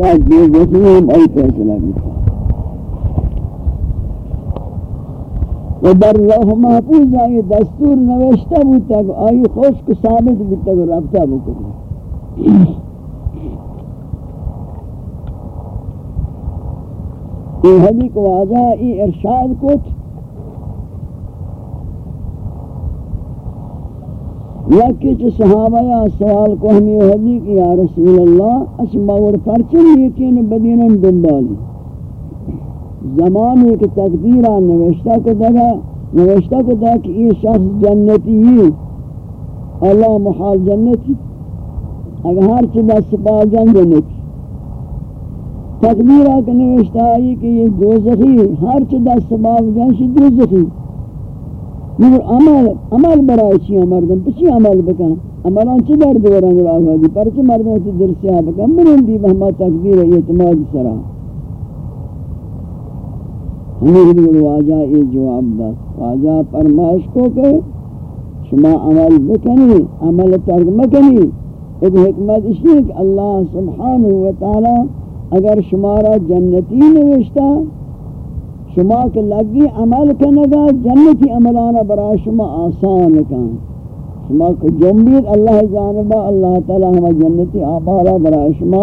نوشتا دے جسیم ای فیصلہ بھی و در لوح محفوظ آئی دستور نوشتا بودتا کہ آئی خوشک ثابت بودتا کہ رابطہ بکنے یہ حدی کو واجہ ای ارشاد کچھ یکی چھ صحابہ یا سوال کو ہمی حدی کہ یا رسول اللہ، اس مور پرچن یکین بدینن دنبالی زمانی کے تقدیرہ نوشتہ کو دگا، نوشتہ کو دگا کہ یہ شخص جنتی ہی، اللہ محال جنتی۔ اگر ہر چیز دست پا جن جنتی تقدیرہ کے نوشتہ آئی کہ یہ دوزخی، ہر چیز دست پا جن شی دوزخی۔ مگر عمل عمل برای چی مردم پچی عمل بکن عملان چی درد ورنگ راہ دی پرچی مردم تی درسیہ بکن منن دی بہما تقدیر اعتماد سرا ہمیں دیگر واجہ یہ جواب دا واجہ فرمائش کو کہ شما عمل بکنی عمل ترک مکنی ایک حکمت اس کہ اللہ سبحانہ وتعالی اگر شمارا جنتی نوشتا شما کے لگی عمل کنگا، جنتی عملانا برا شما آسان کن. شما کو جنبید اللہ جانبا اللہ تعالی ہما جنتی آبالا برا شما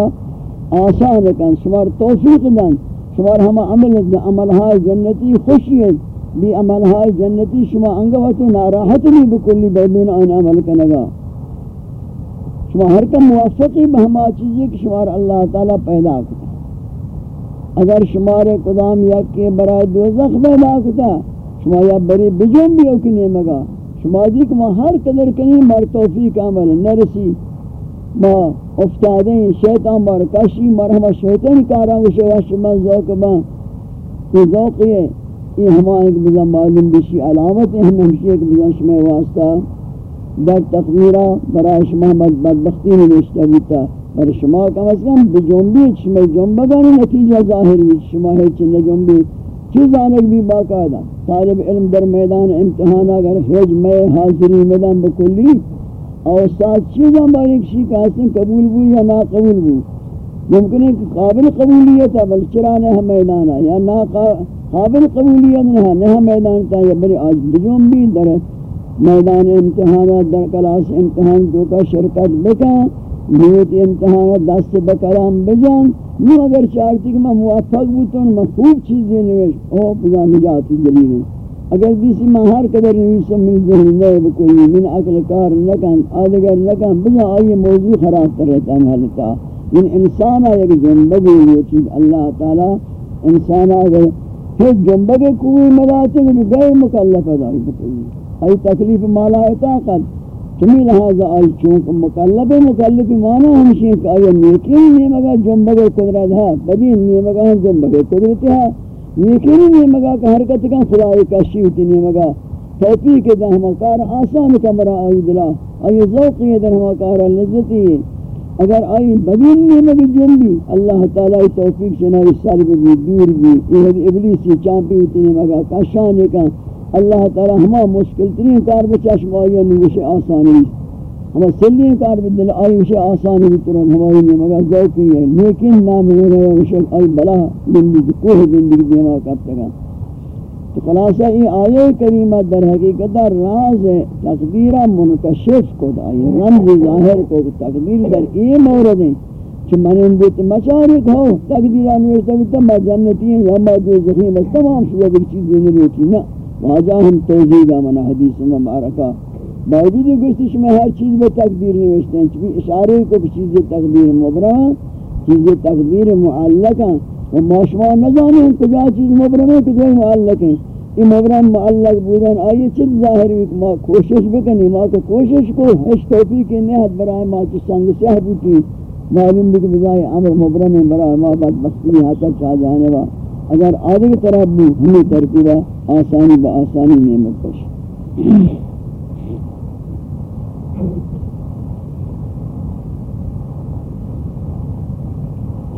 آسان کن. شما توفیق دن. شمار ہم عمل عمل جنتی خوشی ہے بھی عمل ہائے جنتی شما انگوتو ناراحت بھی بکلی بدون آن عمل کنگا. شما ہر کم موفقی بہما چیزی کہ شمار اللہ تعالی پیدا کتا اگر شمار قدام یک کے برای دوزخ پیدا کتا شما یا بری بجن بھی اوکنی مگا۔ شما جی دیکھ ما ہر قدر کنی مر توفیق عمل نرسی ما افتادیں شیطان بار کشی مرحمہ شیطان کارا گوشے واشی من ذوق با یہ ذوق ہے یہ ہمارے ایک بزن معلوم بشی، علامت ہے ہمیں ہمشی ایک بزن شمع واسطہ۔ در تقدیرہ برای شما بدبختی نوشتا بیتا۔ بر شما کم از کم بجنبی شما جنبگانی نتیجہ ظاہر بھی شما ہے چند جنبی چیز آنک بھی باقاعدہ طالب علم در میدان امتحان اگر حج میں حاضری میدان بکلی اور ساتھ چیزاں باری کسی کا حسن قبول بو یا نا قبول بو ممکن ہے کہ قابل قبولیت ہے بل چرانے ہم میدان ہے یا نا قابل قبولیت نہیں ہے نہ میدان تا یا بری آج بجوم بھی در میدان امتحانات، در کلاس امتحان دو کا شرکت بکا نیت امتحانات دست بکرام بجان نو اگر چاہتی کہ میں موفق بوتون میں خوب چیزیں نویش او پدا نجاتی دلیل. اگر کسی میں ہر قدر نویسم من ذہن نہیں بکلی من عقل کار لکن آدگر لکن بجا آئی موضوع خراب کر رہتا ہے محلتا ان انسان آئے کہ جنبگی یہ چیز اللہ تعالی انسان آئے کہ جنبگی کوئی مداتے ہیں کہ مکلف ادائی بکلی آئی تکلیف مالا اطاقت چمی لہذا آئی چونکہ مکلف مکلف مانا ہمشی کہ آئی نیکی نہیں مگا جنبگی قدرت ہے بدین نہیں مگا جنبگی قدرت ہے۔ یقینی نہیں مگا کہ حرکت کا خدای کشی ہوتی نہیں مگا توفیق دہ ہمکار آسان کمرہ آئی دلا۔ آئی ذوقی در ہمکار لذتی اگر آئی بدین نہیں مگی جنبی، اللہ تعالی توفیق شنائی سالب بھی، دور بھی۔ یہ ابلیسی چامپی ہوتی نہیں مگا کشانے کا اللہ تعالی ہما مشکل ترین کار بچشم آئی نوش آسانی ہم سلی کار بدل آئی وش آسانی بترون ہماری نے مگر ذوقی ہے۔ لیکن نام میرے وش آئی بلا زندگی، کوہ زندگی دیما کرتے گا تو خلاصہ، یہ آیے کریمہ در حقیقت راز تقدیر منکشف کو آئی رمز ظاہر کو تقدیر در ای مورد ہیں۔ کہ من اندیت مشارک ہو تقدیر آنوشتا بیتا ما جنتی ہیں، یا ما جو زخیم ہے تمام شدہ دیکھ چیزیں نہیں ہوتی نا واجہ ہم توجید آمنا حدیث میں مبارکہ. باوجود گوشتش میں ہر چیز میں تقدیر نوشتے ہیں چونکہ اشارے کو چیز تقدیر مبرم چیز تقدیر معلق ہیں و معاشمہ نہ جانے ہیں کجا چیز مبرم ہے کجا معلق ہیں. یہ مبرم معلق بودن، آئیے چیز ظاہر ہوئی کہ ما کوشش بکنی، ما کو کوشش کو ہش توفیق نہت برائے ما کی سنگ سیاہ بوتی. معلوم بھی کہ بجائے امر مبرم ہے برائے ما بدبختی حاصل چاہ جانے وا. اگر آدھے کی طرف بھی ہمیں ترتیبہ آسانی با آسانی نعمت کش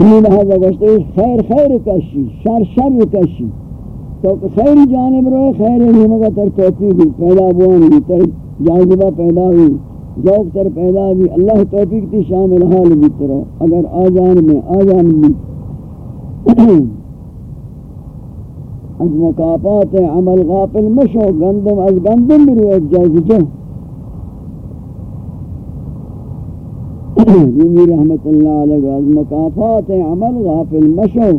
ہمیں لہذا گوشتے خیر خیر کشی، شر شر کشی۔ تو خیر جانب روئے، خیر نہیں مگا تر توفیق پیدا بوان بھی تر جاذبہ پیدا ہوئی، ذوق تر پیدا بھی اللہ توفیق تی شامل حال بھی ترو اگر آجان میں آجان بھی۔ از مکافات عمل غافل مشو، گندم از گندم برو ایک اجاز جو یومی رحمت اللہ علیہ، از مکافات عمل غافل مشو،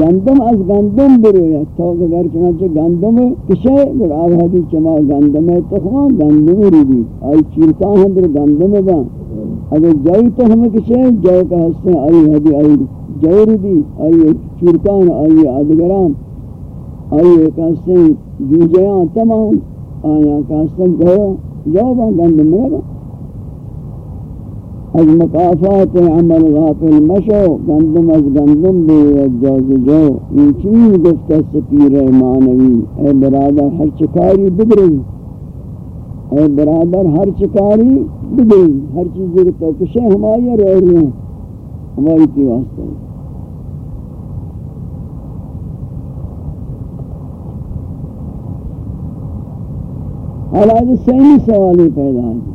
گندم از گندم برو یا تو اگر چنانچہ گندم کشے گر آب حدیث چما گندم تخما گندم رو بھی آئی چیرکان ہندر گندم با. اگر جائی تخم کشے جو کا حصہ آئی حدیث آئی. جو رو بھی آئی چیرکان آئی آدگرام آئی کہتے جوجیاں تمام آیا کہتے ہیں جو جو با از مقافات عمل غافل مشو، گندم از گندم بے اجاز جو۔ این چیز گفتا سپیر مانوی اے برادر، ہر چکاری بدری اے برادر، ہر چکاری بدری ہر چیز جو تو کشے ہمائی رو رہے ہیں۔ ہماری تی واسطہ حالات سینی سوالی پیدا ہے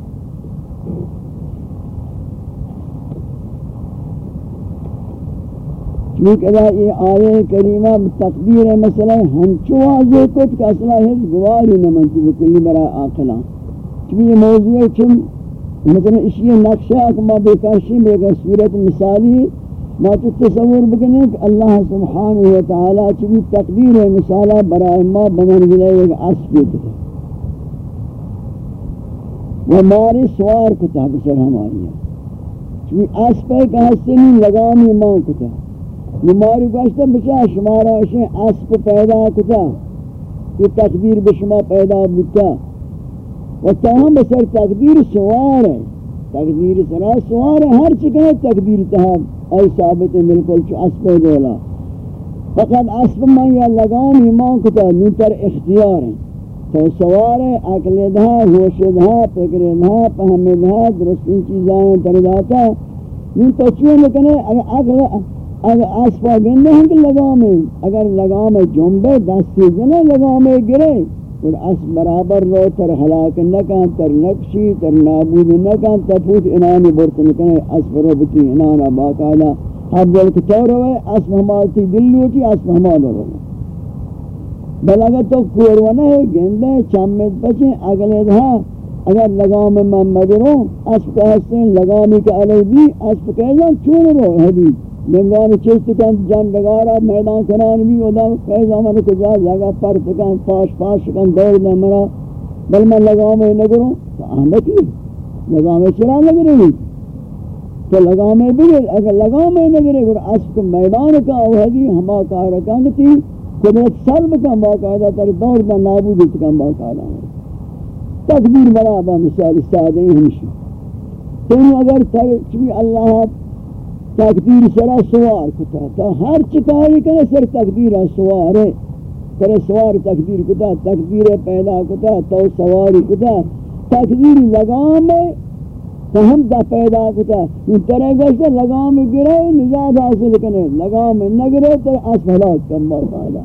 چونکہ ادا یہ آیے کریمہ تقدیر مثلا ہنچو واضح کت کہ اصلا ہیچ گواری نمانتی بکلی برای آقلا چونکہ یہ موضوع چون مثلا اس نقشہ اکما بیکاشی بیکا صورت مثالی ما تو تصور بکنے کہ اللہ سبحانہ وتعالی چونکہ تقدیر ہے مثالہ برای ما بمن گلے ایک عصبی کتا وہ ماری سوار کتا بسر ہماری۔ ہے چونکہ عصبی کا حسنی لگامی ماں کتا بیماری گوشتا بچا، شمارا اشیں اسب پیدا کتا۔ یہ تقدیر بشما پیدا بتا و تاہم بسر تقدیر سوار ہے تقدیر سرا سوار ہے ہر چکنے تقدیر تاہم آئی ثابت ہے ملکل چو اسب دولا. فقط اسب من یا لگام ایمان کتا نوتر اختیار ہیں تو سوار ہے اکل دہا ہوش دہا فکر دہا پہم دہا درست ان چیزاں ترداتا. نو تو چوئے لکنے اگر عقل، اگر آسفا گندے ہیں کہ لگامے اگر لگامے جنبے دستی جنے لگامے گرے اور اس برابر رو تر حلاک نکان تر نقشی، تر نابود نہ نکان تفوت انانی برتن کنے اس برو بتی انانا باقالا ہر جل کتو روے اس ہمارتی دل لوٹی، اس ہمار رو بل اگر تو کورونے گندے چامت بچیں، اگلے دہا اگر لگام من مگروں اس کو حسین لگامی کے علی بھی، اس کہہ جان چون رو حدیث نگان چیست کن جان میدان کنان بھی ودا فیض آمد کجا؟ جگہ پر تکن پاش پاش کن، دور نہ مرا. بل میں لگاؤں نگروں، تو احمد کی؟ لگاؤں چرا نگرے گی؟ تو لگاؤں بگر اگر لگاؤں نگرے گر عصق میدان کا اوہدی ہما کارکان کی، قدرت سلب کن باقاعدہ تر، دور نہ نابود کن باقاعدہ تقدیر برابا مثال سادہ ہمشی تو اگر چوی اللہ تقدیر سرا سوار کتا تا ہر چکاری کنے سر تقدیر سوار ہے سر سوار تقدیر کتا، تقدیر پیدا کتا، تو سواری کتا، تقدیر لگام ہے تو ہم دا پیدا کتا۔ ان طرح گوشتا لگام گرے، نجات حاصل کنے۔ لگام نگرے تو اسفلات کم بار فائدہ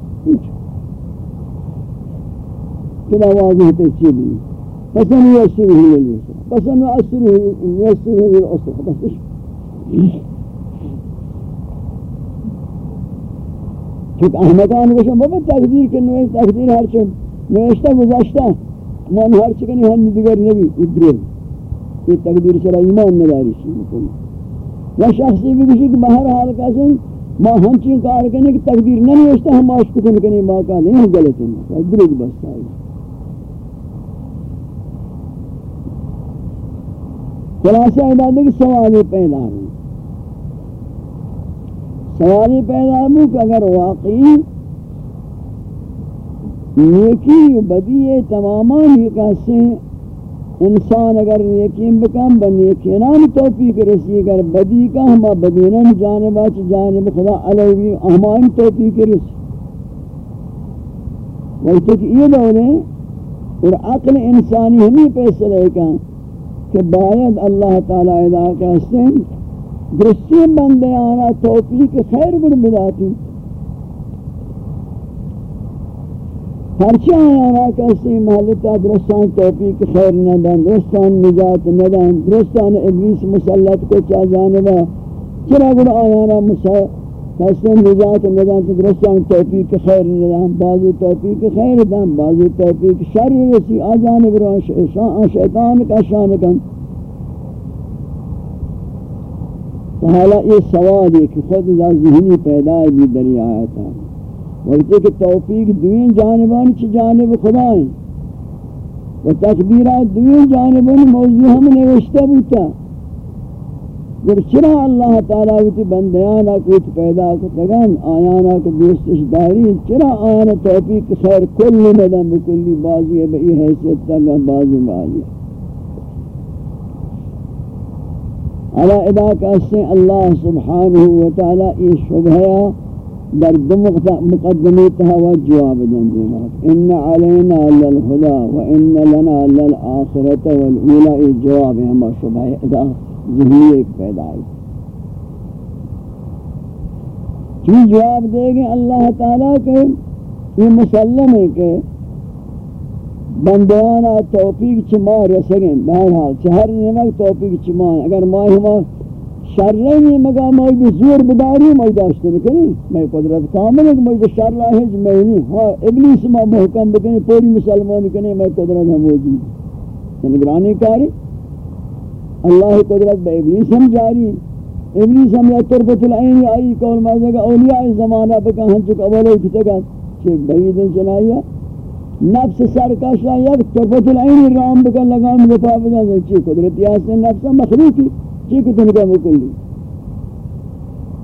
کنا واضح تکچیلی پسن یسر ہی لیسا پسن یسر ہی یسر ہی الاسر بس چونکہ احمدان گوشن بابا تقدیر کے نوے تقدیر ہر چون نوشتہ من ہر چکنی دیگر نبی ادریر یہ تقدیر سرا ایمان نداری شی مکنی یا شخصی بھی کسی کہ بہر حال کسی ما ہنچین کار کرنے کی تقدیر نہ نوشتہ ہم آشکو کن کنی موقع نہیں ہم غلط ہیں درد بستا ہے خلاصہ عبادت کی سوالی پیدا ہوئی سوالی پیدا ہو کہ اگر واقعی نیکی بدی تمامان یہ کہتے ہیں انسان اگر نیکیم بکم بنیکینان توفیق رسی، اگر بدی کا ہما بدینان جانبا چھ جانب خدا علیوی اہمان توفیق رسی۔ وقت کہ یہ دولے اور عقل انسانی ہمیں پیسے کا کہ باید اللہ تعالی ادا کہتے ہیں درستی بندے آنا توفیق خیر بڑھ ملاتی۔ پرچہ آیا کسی محلتا درستان توفیق خیر ندن درستان نجات ندن درستان ابلیس مسلط کو چا جانبا چرا گر آیا کسی نجات ندن درستان توفیق خیر ندن بعضی توفیق خیر دن بعضی توفیق شر رسی آجانب رو شیطان کا شان کن حالا یہ سوال ہے کہ خود ذہنی پیدا بھی دری آیت ہے۔ وقتی کہ توفیق دوین جانبان چی جانب خدا ہیں و تکبیرات دوین جانبان موضوع ہم نوشتہ بوتا۔ جب چرا اللہ تعالیٰ ویتی بندیانا کوئی پیدا کتگن آیانا کو دوستش داری، چرا آیانا توفیق خیر کل ندم بکلی بازی ہے، بئی حیثیت تگا بازی بالی علا ادا کہتے اللہ سبحانہ وتعالی یہ شبہیہ در دو مقدمی تہا جواب دن دیما ان علینا للہدا و ان لنا للآخرت والعولا یہ جواب ہے ہمارا شبہ ادا ذہنی ایک پیدا ہے چی جواب دے گے اللہ تعالیٰ کے، یہ مسلم ہے کہ بندیانا توفیق چما رسگیں بہرحال چہر نمک توفیق چما اگر ماہ ہمارا شر نہیں مگا میں بھی زور بداری میں داشتے نہیں میں قدرت کامل ہے میں شر ہے میں نہیں ہاں ابلیس ما محکم بکنے پوری مسلمان کنے میں قدرت ہم موجود نگرانی کاری اللہ قدرت بے ابلیس ہم جاری ابلیس ہم یا طرفت العین آئی قول مازے گا اولیاء زمانہ بکا ہم چک اولو کتے گا چھے بعیدن چنائیا نفس سرکاشا یک طرفت العین رام بکا لگام گفا بکا چھے قدرت یاسن نفس مخلوقی چی کہ تنکا مکلی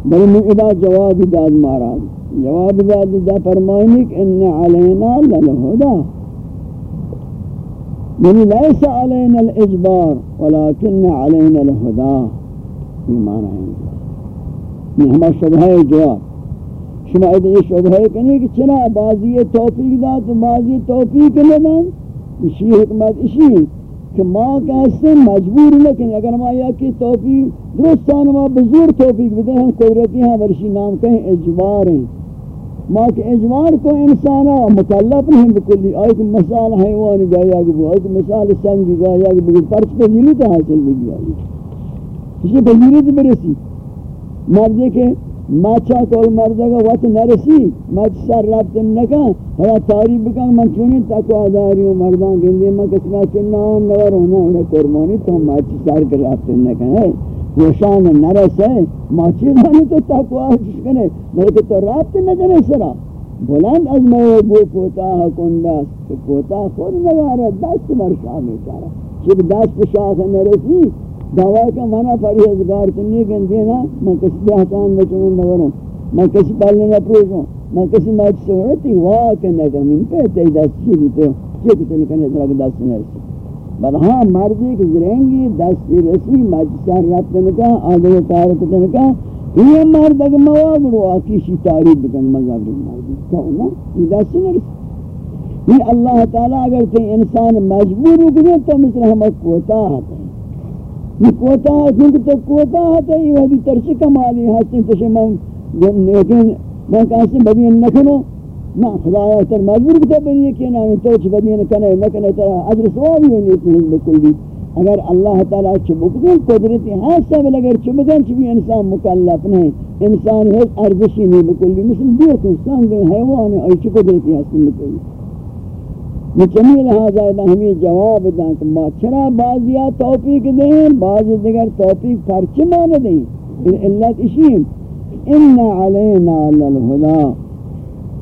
بل من ادا جواب داد مارا جواب داد دا فرمائنی کہ ان علینا للہدا یعنی لیس علینا الاجبار، ولیکن علینا الہدا یہ معنی ہے یہ ہمارا شبہ جواب. شما ایدہ یہ شبہ کنی کہ چنا بازی توفیق دا تو بازی توفیق لدن اسی حکمت اسی کہ ماں کہتے ہیں مجبور لیکن اگر ماں یا کہ توفیق درستان ماں بزور توفیق بدے ہم قدرتی ہیں ورشی نام کہیں اجبار ہیں ماں کہ اجبار کو انسانا مکلف نہیں بکلی آئی کہ مثال حیوان گایا گبو آئی کہ مثال سنگی گایا گبو پرچ پر جلی تو حاصل بھی گیا کسی پر جلی برسی. مردے کہ ماچا کول مردگا وقت نرسی ماچ سر رابط نکا ہوا تاریب بکن، من چونی تقوی داری و مردان گندی، من کسی ما چون نام نور ہونا انہیں قرمانی تو ماچ سر کر رابط نکا ہے وشان نرس ہے ماچی دانی تو تقوی کنے بلکہ تو رابط نکنے سرا. بلند از میں بو کوتا کندست کوتا خود نگارا دست مرشاہ چارا چک دست شاخ نرسی دعوی کا مانا پرہیزگار کنی کن دینا میں کسی بیہتان بچنوں نوروں میں کسی پالنے نہ پروشوں میں کسی مات سورتی واہ کنا کمین پہ تی دست چی بیتے ہو چی کتے نکنے طرح دست نرسی بل ہاں مردی کی زرینگی دست رسی مات سار رابط نکا آدھے کار کتے نکا. یہ مرد اگر موابر ہوا کسی تاریخ بکن مذہب مردی. کہو نا یہ دست نرسی یہ اللہ تعالیٰ اگر تی انسان مجبور ہو گئے تو مثل ہم کوتا ہے یہ کوتا ہے کیونکہ تو کوتا ہے، تو یہ وحدی ترسی کمالی حسن تشے من لیکن میں کہاں بدین نکنو نا خدایا تر مجبور بتا بنی کہ نا تو چھ بدین کنے نکنے ترا اجر ثوابی ہونی اتنی بکل بھی اگر اللہ تعالیٰ چبکدن قدرتی حاصل اگر چبکدن چبی انسان مکلف نہیں۔ انسان ہے ارزشی نہیں، بکل بھی مثل دیکھ انسان دیں حیوان ہے اور چھ قدرتی حاصل بکل بھی مچمی لہذا ہے ہمیں جواب دیں کہ ما چرا بعضیا توفیق دیں بعض دیگر توفیق پرچما نہ دیں۔ ان علت اشیم ان علینا للہدا۔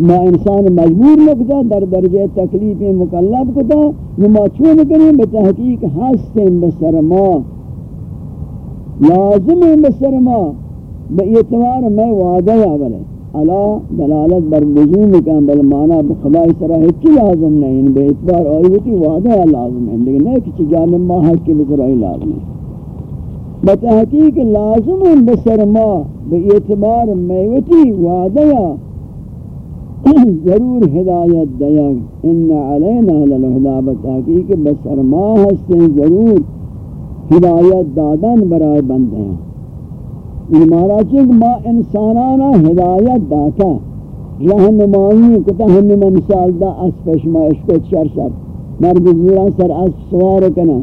ما انسان مجبور لکتا در درجہ تکلیف مکلف کتا۔ نما چون کریں بتحقیق حسن بسر ما۔ لازم بسر ما۔ بے اعتبار میں وعدہ یا بلے علا دلالت بر لزوم کن، بل معنی بخدای سرا ہچی لازم نہیں بے اعتبار آئیوتی وعدہ لازم ہے لیکن نہیں کچھ جانب ما حق کی بسرائی لازم ہے بتحقیق لازم ہے بسر ما بے اعتبار میوتی وعدہ ضرور ہدایت دیا. ان علینا للہدا بتحقیق بسر ما ہستیں ضرور ہدایت دادن برائے بند ہیں یہ مارا چک ما انسانانا ہدایت داتا. رہنمائی کتا ہمیں مثال دا اسب شما اشکت شر شر مرد زوران سر اسب سوار کنا.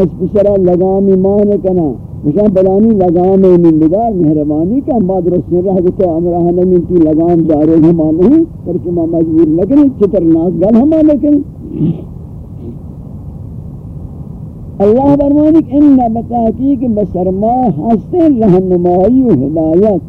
اسب سر لگامی مان کنا. مشان بلانی لگام من بدار مہربانی کا. بعد رسول رہ تو امرہ نمین تی لگام دارے ہم نہیں. پر شما مجبور لگنے چتر ناس گل ہم لیکن اللہ فرمانی کہ ان بتحقیق بسرما ہستے رہنمائی و ہدایت۔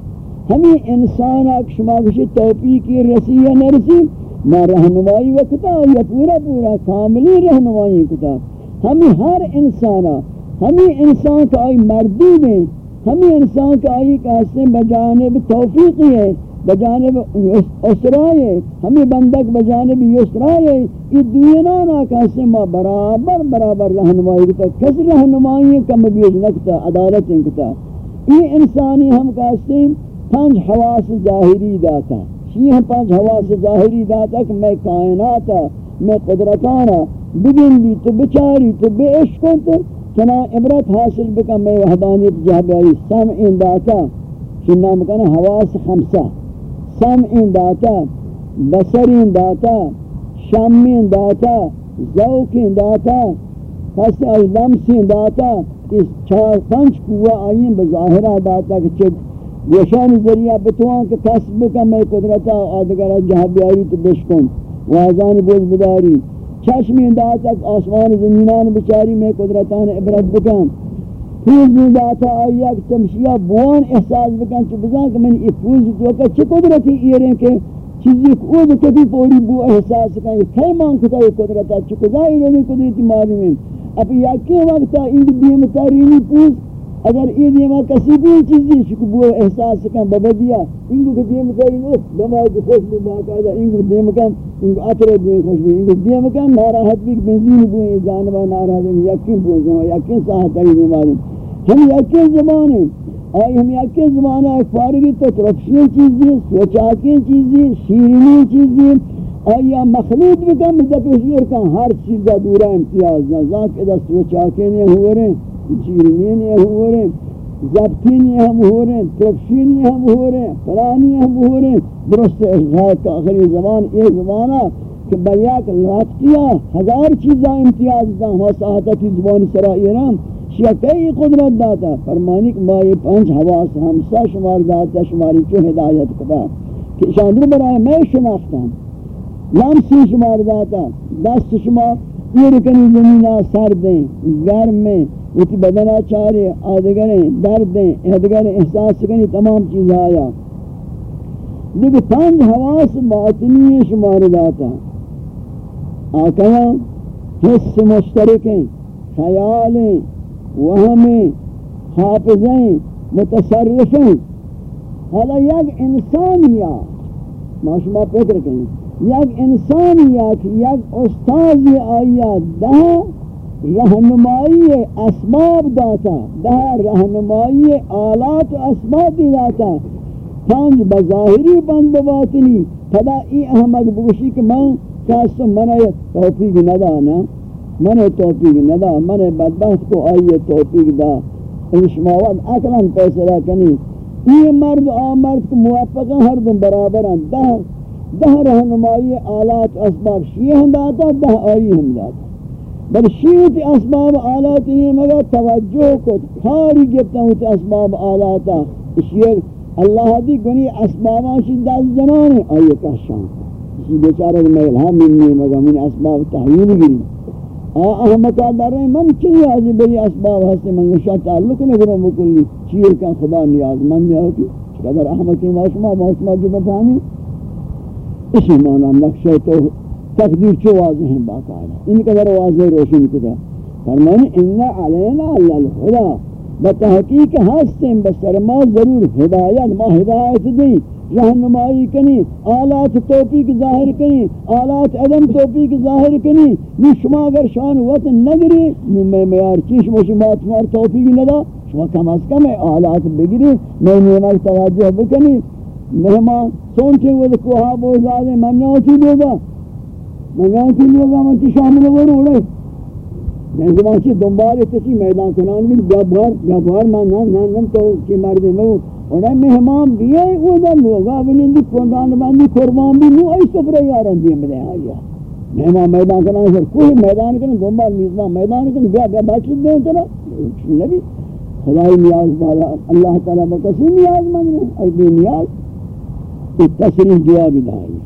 ہمیں انسان اک شما کچھ توفیقی رسیہ نرسی ما رہنمائی وقتا یا پورا پورا کاملی رہنمائی کتا ہمیں ہر انسانا ہمیں انسان کا آئی مردود ہیں ہمیں انسان کا آئی کہتے ہیں بجانب توفیقی ہے۔ بجانب اسرائے ہمیں بندک بجانب یسرائے یہ دوینانا کہتے ما برابر برابر رہنمائی کتا کس رہنمائی کم بیج نکتا عدالت کتا یہ انسانی ہم کہتے ہیں پنج حواس ظاہری داتا شیح پنج حواس ظاہری داتا کہ میں کائناتا ہاں، میں قدرتانا ہاں۔ بگن لی تو بچاری تو بے عشقوں تو چنا عبرت حاصل بکا، میں وحدانیت جہبیاری سمعین داتا ہاں۔ چنہ مکانا حواس خمسہ۔ سمعین داتا بسرین داتا شمین داتا ذوقین داتا، پس از لمسین داتا اس چار پنچ قوہ آئین بظاہرہ داتا کہ چک گوشان ذریعہ بتوان کہ کسب کا میں قدرتا آدھگر جہاں بیاری تو بشکن وازان بوز بداری. چشم چشمی داتا آسمان زمینان بچاری میں قدرتان عبرت بکن. پوز میں داتا آیا کہ چمشیہ بوان احساس بکن چو بزان کہ من ای پوز تو کہ چی قدرتی ایرین کہ چیزی کو او کبھی پوری بو احساس بکن یہ کئی مان کتا یہ قدرتا چی قدر ایرین قدرتی معلوم ہے اب یکی وقتا ان بیم تارینی پوز، اگر یہ دیما کسی بھی چیزی شکو بو احساس کن. ببدیا انگو کہ دیم کن او دماغ خوش بو باقاعدہ انگو دیم کن. انگو عطر دیم خوش بو. انگو دیم کن، ناراحت بھی بنزین بو یہ جانبا ناراحت ہیں یقین بو جاؤں یقین ساہتا ہی دیم آدم ہم یقین زمان ہیں؟ آئی ہم یقین زمان ہے فارغی تو ترفشی چیزی سوچاکی چیزی شیرینی چیزی آیا مخلوط بکن مدد شیر کن، ہر چیزا دورا امتیاز نہ ذاک ادا سوچاکی نہیں ہوئے رہے چیرنین یہ ہو رہے زبطین یہ ہم ہو رہے ترفشین یہ ہم ہو رہے فلانی ہم ہو رہے درست احضاق کا آخری زمان، یہ زمانہ کہ بیاک لات کیا ہزار چیزاں امتیاز دا ہما ساہتا کی زبان سرا ایران شیعہ کئی قدرت داتا، فرمانی کہ ما یہ پانچ حواس ہمسا شمار داتا شماری چو ہدایت کتا۔ کہ شاندر برائے میں شناختا لمسی شمار داتا، دست شمار۔ یہ کنی زمینہ سر دیں گرمیں اتی بدنہ چارے آدھگریں دردیں ادھگریں احساس کنی تمام چیز آیا۔ دیکھ پنج حواس باطنی شمار داتا۔ آقیا حس مشترکیں، خیالیں وہمیں حافظیں، متصرفیں۔ حالا یک انسانیات ما شما فکر کریں یک انسانیات یک استازی آیا دہاں رہنمائی اسباب داتا دا رہنمائی آلات اسباب داتا. پانچ بظاہری بند باطنی. پدا ای احمد بگوشی کہ من کاست من توفیق ندا نا من توفیق ندا من بدبخت کو آئی توفیق دا۔ انشماوات اکلان پیسرہ کنی۔ ای مرد آ مرد کو ہر دن برابر ہیں دہ دہ رہنمائی آلات اسباب شیئے ہم داتا دہ آئی ہم داتا بل شیط اسباب آلات یہ مگا توجہ کو کھاری گفتا ہوں اسباب آلاتا اشیر اللہ دی گنی اسبابا شدت جنان ہے آئیے کہشان اسی بیچارہ میں الہام منی مگا من اسباب تحویل گری احمقہ در رہے من چلی آجی بھئی اسباب ہستے من گشا تعلق نگروں مکلی چیئے کن خدا نیاز من دیا ہوتی قدر احمقی موسمہ موسمہ جو بتانی اسی معنی نقشہ تو تقدیر چو واضح ہیں باقاعدہ ان قدر واضح روشن کتا فرمائنے انہا علینا اللہ الخدا بتحقیق ہستیں بسر ما ضرور. ہدایت ما ہدایت دیں رہنمائی کنی، آلات توفیق ظاہر کنی، آلات عدم توفیق ظاہر کنی. نی شما اگر شان وقت نگری میں میار چی شما شما تمہار توفیق ندا. شما کم از کم آلات بگری میں نیمک توجہ بکنی. مہمان سونچے وہ کوہا بوزادے من نوتی دے گا مگان کی لوگ ہم کی شامل وہ روڑے میں زمان سے دنبال اتسی میدان کنان میں بیا بار بیا بار میں نہ نہ نہ تو کہ مرد میں انہیں مہمان بھی ہے وہ در لوگا بلندی کندان باندی قربان بھی نو ای سفر یارن دیم بدے آیا مہمان میدان کرنا ہے کوئی میدان کرنا دنبال میزمان میدان کرنا بیا بیا باشد دیں ترہ نبی خدای نیاز بالا اللہ تعالیٰ بکسی نیاز مانگ رہے ای بے نیاز ایک تصریح جواب دائی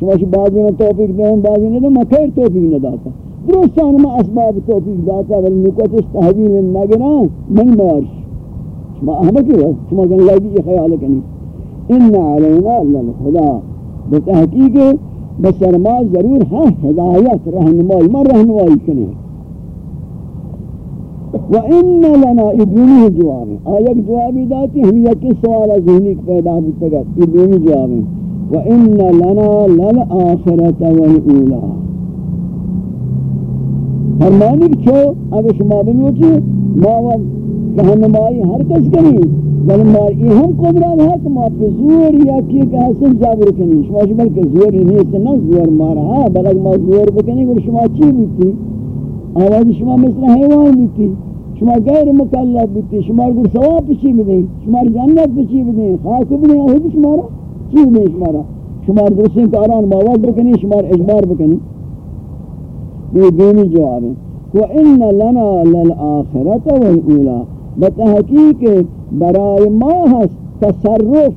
شما شما بعضی میں توفیق دیں بعضی نے تو میں خیر توفیق نہ داتا درستان میں اسباب توفیق داتا ولی نکتش تحویل نگران من مارش. شما احمد کی ہے شما کہنے لگی یہ خیال کنی. ان علینا اللہ خدا بتحقیق بسر ما ضرور ہے ہدایت رہنمائی ما رہنمائی کنی. وَإِنَّ لَنَا اِدْوِنِهِ جواب آیت جوابی داتی ہم یکی سوال ذہنی پیدا ہوتا گا ادوینی جواب وَإِنَّ لَنَا لَلْآخِرَةَ وَالْأُولَى. فرمانی کہ چھو، اگر شما بلوچی ما رہنمائی ہر کس کنی، ولی ماری ہم قدرت ہے کہ ما پہ زور یا کی کہ حسن جابر کنی، شما شما کہ زور نہیں ہے نہ زور مارا ہاں، ہے بلکہ ما زور بکنی کہ شما چی بیتی؟ آواز شما مثل حیوان بیتی، شما غیر مکلف بیتی، شما گر ثواب چی بدیں شما جنت چی بدیں خاک بدیں اہد شما را؟ چی بدیں شما را؟ شما درسیں کاران مواد بکنی، شما اجبار بکنی؟ یہ دینی جواب ہے۔ وَإِنَّ لَنَا لَلْآخِرَةَ وَالْأُولَى بتحقیق برائے ما ہست تصرف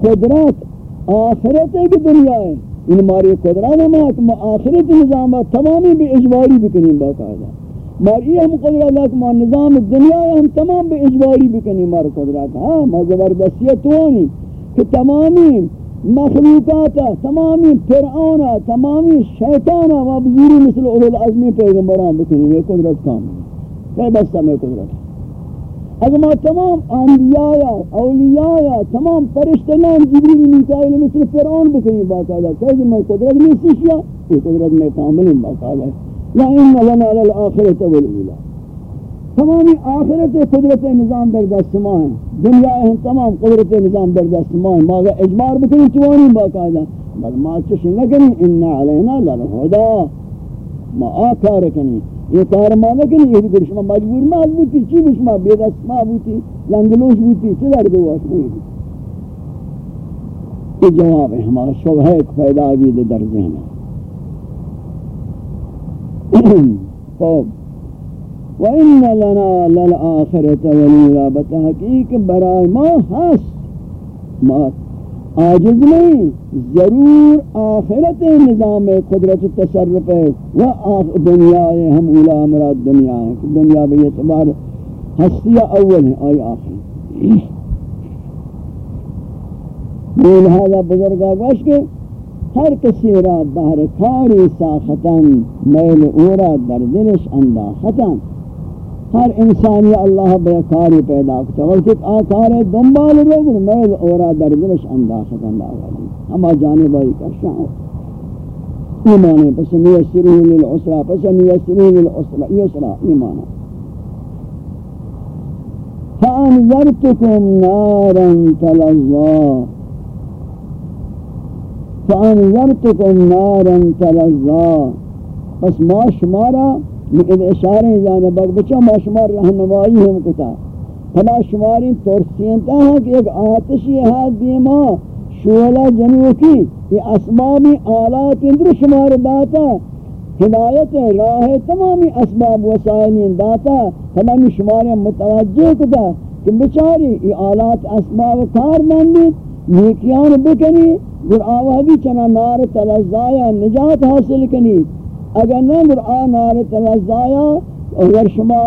قدرت آخرت کی دنیا ہے۔ ان ماری قدرت ہم کہ آخرت نظام تمامی بھی اجباری بکنیم باقاعدہ ماری ہم قدرت ہے کہ نظام دنیا ہے، ہم تمام بھی اجباری بکنیم ماری قدرت۔ ہاں ما زبردستیت ہونی کہ تمامی مخلوقات تمامی فرعون، تمامی شیطان و بزیری مثل اولو العظمی پیغمبران بکنیم یہ قدرت کامل ہے بس ہمیں قدرت اگر ما تمام انبیاء یا اولیاء یا تمام فرشتگان جبریل، میکائیل مثل فرعون بکنی باقاعدہ کہ جی میں قدرت نہیں سیکھیا یہ قدرت میں کامل باقاعدہ. لا ان لنا للآخرة والأولى. تمامی آخرت قدرت نظام در دست ما ہیں دنیا ہیں تمام قدرت نظام در دست ما ہیں ما اجبار بکنی چوانی باقاعدہ بل ما چش نکنی ان علینا للہدا ما آکار کنی، یہ کار مانا کہ نہیں یہ شما مجبور مال بوتی چی بشما بے دست ما بوتی لنگلوش بوتی چی در دو واسم یہ جواب ہے ہمارا شبہ ایک پیدا عبید در ذہن۔ خوب وَإِنَّ لَنَا لَلْآخِرَةَ وَلِلَا بَتَحَقِيقِ برائے ما ہست، ما عاجز نہیں، ضرور آخرت نظام قدرت تصرف ہے وہ دنیا ہے ہم اولا مراد دنیا ہے دنیا بے اعتبار ہستیہ اول ہے آئی آخر۔ یہ لہذا بزرگا گوش کے، ہر کسی را بہر کاری ساختن میل اورا در دلش انداختن ہر انسانی اللہ بیکاری پیدا کرتا ہے وقت آکار دنبال روگن میل اورا در دلش انداخت اللہ ہما جانب آئی کا شاہ ایمان پس نیسرین للعسرہ پس نیسرین للعسرہ یسرہ ایمان۔ فانذرتکم نارا تلظا۔ فانذرتکم نارا تلظا۔ پس ما شمارا لیکن اشارے جانب بچا ما شمار رہنمائی ہم کتا ہما شماری ترسینتا ہے کہ ایک آتشی ہے دیما شولا جنو کی، یہ اسبابی آلات اندر شمار داتا، ہدایت راہ تمامی اسباب وسائلین داتا تمامی شمار متوجہ کتا کہ بچاری، یہ آلات اسباب کار ماندی، نیکیان بکنی، گر آوہدی چنا نار تلزایا نجات حاصل کنی۔ اگر نظر آنار تلزایا، اگر شما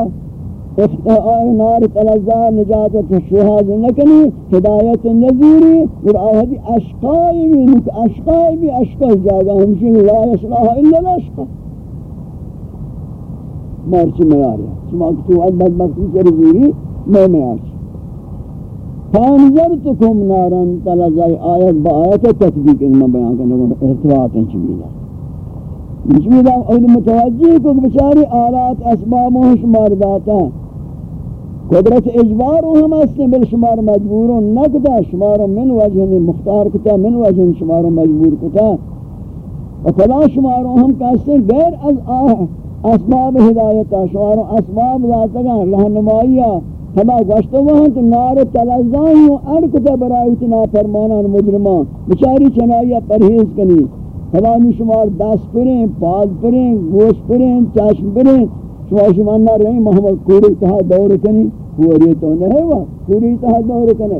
نار تلزایا نجات و شہاد نکنی، ہدایت نظیری، اور آہدی اشقائی بھی، نک اشقائی بھی اشقائی جاگا ہمشن لا یشقاها الا الاشقا. مارچی میاری شما کتو اد بدبختی کر زیری، میں میارچی فانزرتکم نارن تلزائی، آیت با آیت تطبیق انما بیان کرنے ارتباط ہیں چمیدہ بسم اہل متوجہ کو بچاری آلات اسباب و شمار داتا قدرت اجبار و ہم اس نے بالشمار مجبور نکتا. شمار من وجہ نے مختار کتا، من وجہ شمار مجبور کتا. و فلا شمار ہم کہتے ہیں غیر از آہ اسباب ہدایتا. شمار اسباب ذاتگا رہنمائیہ ہما گوشتو وہاں تو نار تلزائیں و ارکتا برایت نافرمانان مجرمان. بچاری چنائیہ پرہیز کنی. ہمانی شمار دس پریں پاد پریں گوش پریں چاشم پریں شما شمان نہ رہیں محمد کوری تہا دور کنی. کوری تو نہیں ہوا کوری تہا دور کنی.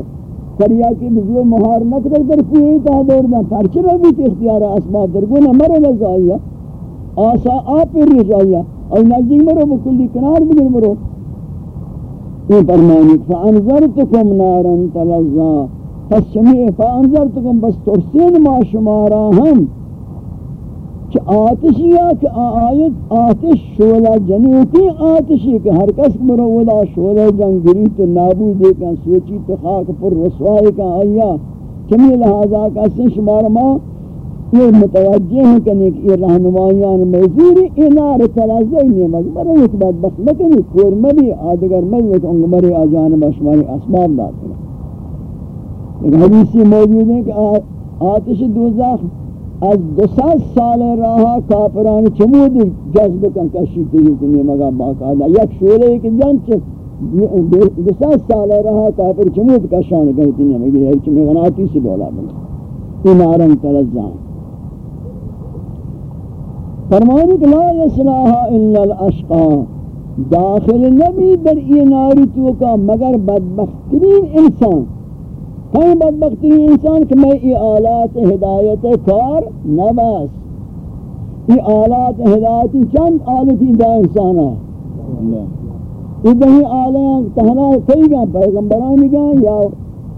کریا کی بزلو مہار نہ کر در کوری تہا دور دا پرچہ رہ بھی اختیار اسباب در گونا مرے لگائیا آسا آپ پر رجائیا اور نزدیک مرو بکلی کنار بگر مرو. یہ فرمانی فانذرتکم نارا تلظا. پس چمی فانذرتکم بس ترسین ما شمارا ہم کہ آتشی ہے کہ آیت آتش شولا جنوتی آتشی کہ ہر کس مرو ولا شولا جنگری تو نابو دے کن سوچی تو خاک پر رسوائی کا آیا چمی لہذا کسی شمار ما یہ متوجہ ہیں کہ یہ رہنمائیان میزوری انار تلازی نیمک برای ایک بدبخت مکنی، کور مبی، آدگر مبی کہ انگ مری آجانب اشماری اسباب داتے ہیں ایک حدیثی موجود ہے کہ آتش دوزخ از دو سال راہا کافران چمود جذب کن کشی تیجی کنی مگا باقاعدہ. یک شورے ایک جنچ دو سات سال راہا کافر چمود کشان کہتی نہیں مگی ہے چمی غناتی سے دولا بنا انارن تلزان فرمانی کہ لا یسلاحا الا الاشقا. داخل نبی در ای ناری تو کا مگر بدبخترین انسان. کئی بدبخترین انسان کہ میں ای آلات ہدایت کار نباس. ای آلات ہدایت چند آلتی دا انسانا ای دہی آلات تہنا کئی گا پیغمبرانی گا یا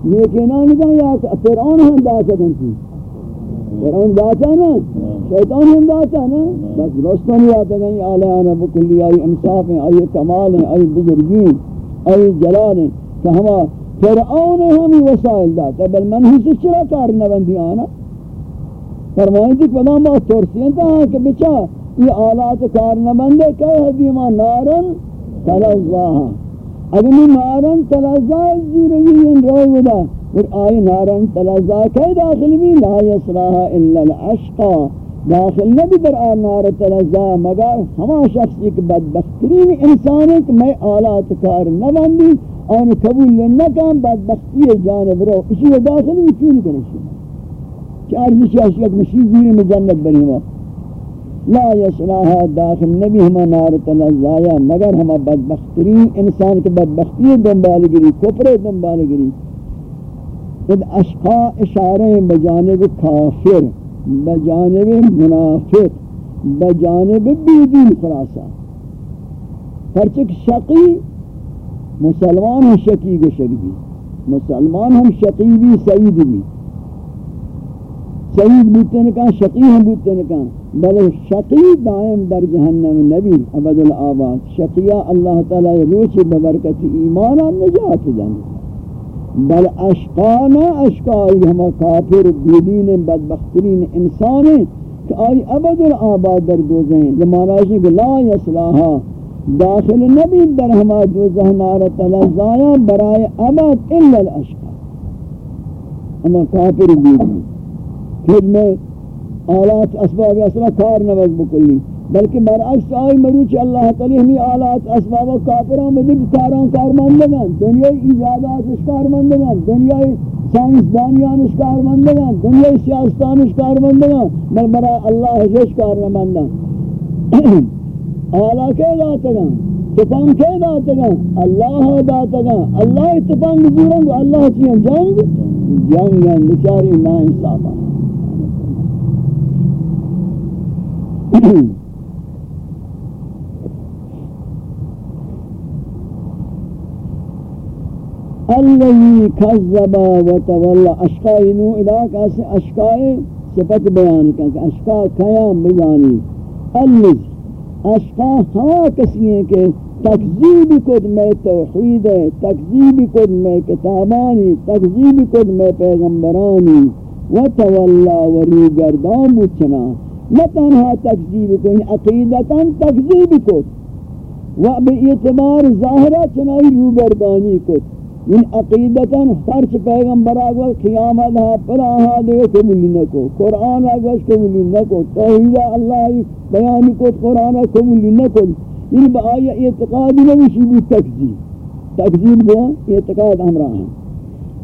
نیکنانی گا یا فرعون ہم دا سکن تھی فرعون داتا نا؟ شیطان ہم داتا نا؟ بس رستانی آتا گئی آلیانا بکلی، آئی انصاف ہیں، آئی کمال ہیں، آئی بزرگین آئی جلال ہیں. کہ ہما فرعون ہمی وسائل داتا بل من ہی سے چرا کار نبندی آنا۔ فرمائیں تھی کہ ما ترسین تا کہ بچا، یہ آلات کار نبندے کئی حدیما نارن تلزاہا اگر میں نارن تلزاہ زورگی ان روی ودا اور آئی نارن تلازا کئی داخل بھی لا یسراها الا العشقا داخل نبی در آن نار تلازا مگر ہما شخص ایک بدبخترین انسان ہے کہ میں آلات کار نبندی آن قبول نکم بدبختی جانب رو. اسی وہ داخل بھی چونی کنشی چار نشی اشیاء مشی زیر میں جنت بنی ہوا لا یسراها داخل نبی ہما نار تلازایا مگر ہما بدبخترین انسان کے بدبختی دنبال گری، کفر دنبال گری. اد اشقا اشارے بجانب کافر بجانب منافق بجانب بیدین خلاصہ پرچک شقی مسلمان ہم شقی کو شقی مسلمان ہم شقی بھی، سعید بھی۔ سعید بوتے نکان شقی ہم بوتے نکان بلے شقی دائم در جہنم نبی، عبد العباد شقیہ اللہ تعالی روچ ببرکت ایمان نجات جانتا بل اشقانا اشقائی ہما کافر، بیدین، بدبخترین انسان کہ آئی ابد العباد در دوزہیں لمانا ہے کہ لا یسلاحا داخل نبی در ہما دوزہ نارت لزایا برائے ابد الا الاشقا. ہما کافر بیدین پھر میں آلات اسباب اصلا کار نوز بکلی بلکہ برعکس آئی مروچ اللہ تعالی ہمیں آلات اسباب و کافران میں کاران کارمندگان، دنیای ایجادات اس کارمندگان، دنیای سائنس دانیان اس کارمندگان، دنیای سیاستان اس کارمندگان بل برای اللہ حجش کارمندگان آلا کے داتگان تفان کے داتگان اللہ داتگان اللہ تفان بزورنگ اللہ چیئے جنگ جنگ؟ جنگ بچاری نا انصافہ الذي كذب وتولى اشقاء، نو علاقہ سے اشقاء صفت بیان کا کہ اشقاء قیام بیانی الذي اشقاء ہوا کسی ہیں کہ تکذیب کد میں توحید ہے، تکذیب کد میں کتابانی، تکذیب کد میں پیغمبرانی۔ وتولى وری گردان بچنا نہ تنہا تکذیب کد عقیدتا تکذیب کد و بی اعتبار ظاہرہ چنائی روگردانی کد ان عقیدتاً خرچ پیغمبر آگا قیامت ہا پر آہا دے قبولی نکو. قرآن آگا قبولی نکو. توحید اللہ بیانی کو قرآن قبولی نکو ان با آیا اعتقادی نوشی بھی تکزی تکذیب. دیا اعتقاد امرہ ہیں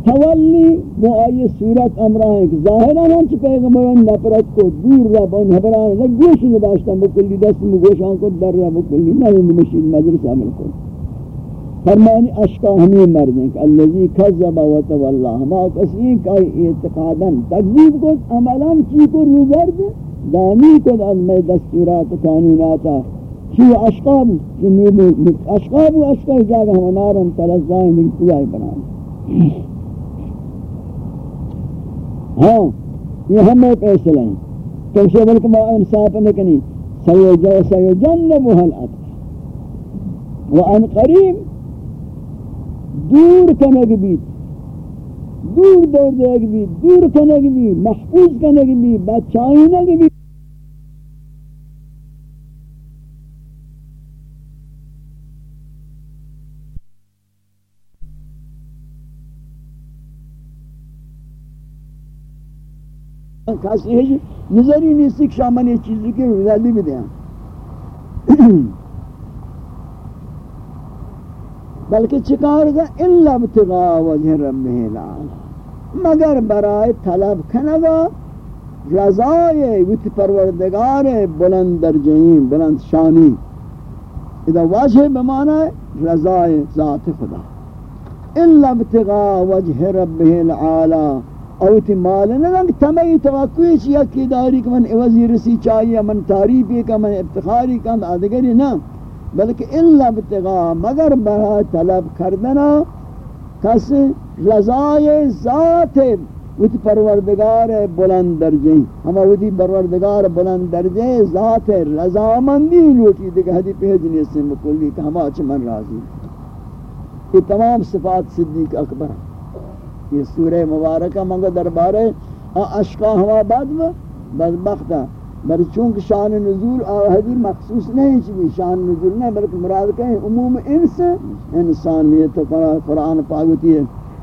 تولی وہ آئی صورت امرہ ہیں کہ ظاہران ہم چی پیغمبران نفرت کو دور رب ان حبران لگوش نداشتا مکلی دست مگوشان کو در رب مکلی نہیں مشید مجلس عمل کو فرمانی اشکا ہمیں مردیں کہ اللذی کذب و تولا ہما کسی کئی اعتقادا تکذیب کو عملان چی کو رو برد دانی کو از میں دستورات قانوناتا چی اشقاب اشقاب و اشقاب جاگہ ہم نارن تلزائیں لیکن پوائے بنانا ہاں یہ ہمیں فیصلہ ہیں کیسے بلکہ ما انصاف نکنی سیجو سیجنبها الاطفال وان قریب دور کنگ بیت دور دور دیگ بیت دور کنگ بیت محفوظ کنگ بیت بچائنگ بیت کسی ہے نظری نہیں سکھ شامن یہ چیزی کی رضالی بھی دیں بلکہ چکار گا الا ابتغاء وجہ ربہ العالی مگر برائے طلب کنگا رضائے ویت پروردگار بلند درجہین بلند شانی۔ اذا واجہ بمانا ہے رضائے ذات خدا۔ الا ابتغاء وجہ ربہ العالی اوتی مال نہ لنگ تمئی توقع چی کی داری کہ من عوضی رسی چاہیے، من تعریفی کا من افتخاری کا ادگری نہ۔ بلکہ الا ابتغاء مگر برا طلب کردنا، کس رضای ذات وت پروردگار بلند درجے۔ ہم ودی پروردگار بلند درجے ذات رضا مندی لوٹی دیکھ ہدی پیجنی سے مکلی کہ ہم اچ من راضی۔ یہ تمام صفات صدیق اکبر۔ یہ سورہ مبارکہ منگا دربارے۔ اشقا ہوا بد بدبختہ بل چونکہ شان نزول آہدی مخصوص نہیں چلی شان نزول نہیں، بلکہ مراد کہیں عموم انس انسان میں تو قرآن پاگوتی ہے۔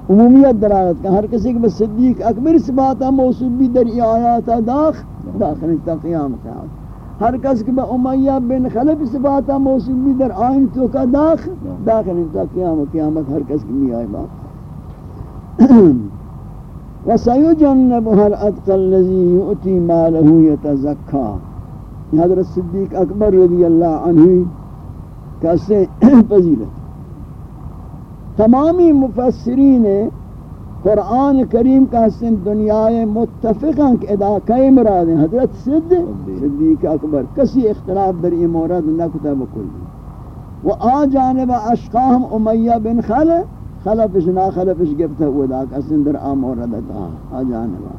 عمومیت دلالت کہ ہر کسی کے صدیق اکبر سے بات ہے موصول بھی در ای آیات داخ داخل انتا قیام قیام۔ ہر کس کے امیہ بن خلف سے بات ہے موصول بھی در آئین تو کا داخ داخل انتا قیام قیامت ہر کس کی بھی آئی بات۔ وَسَيُجَنَّبُهَا الْأَتْقَى الَّذِي يُؤْتِي مَالَهُ يَتَزَكَّى حضرت صدیق اکبر رضی اللہ عنہ کیسے فضیلت. تمامی مفسرین قرآن کریم کا حسن دنیائے متفقاں کہ ادا کئی مراد ہیں. حضرت صد صدیق. اکبر. کسی اختلاف در یہ مورد نہ کتب کلی و آ جانب اشقاہم امیہ بن خلق خلفش نا خلفش گفته او دا کسن در آموردتا آجانبا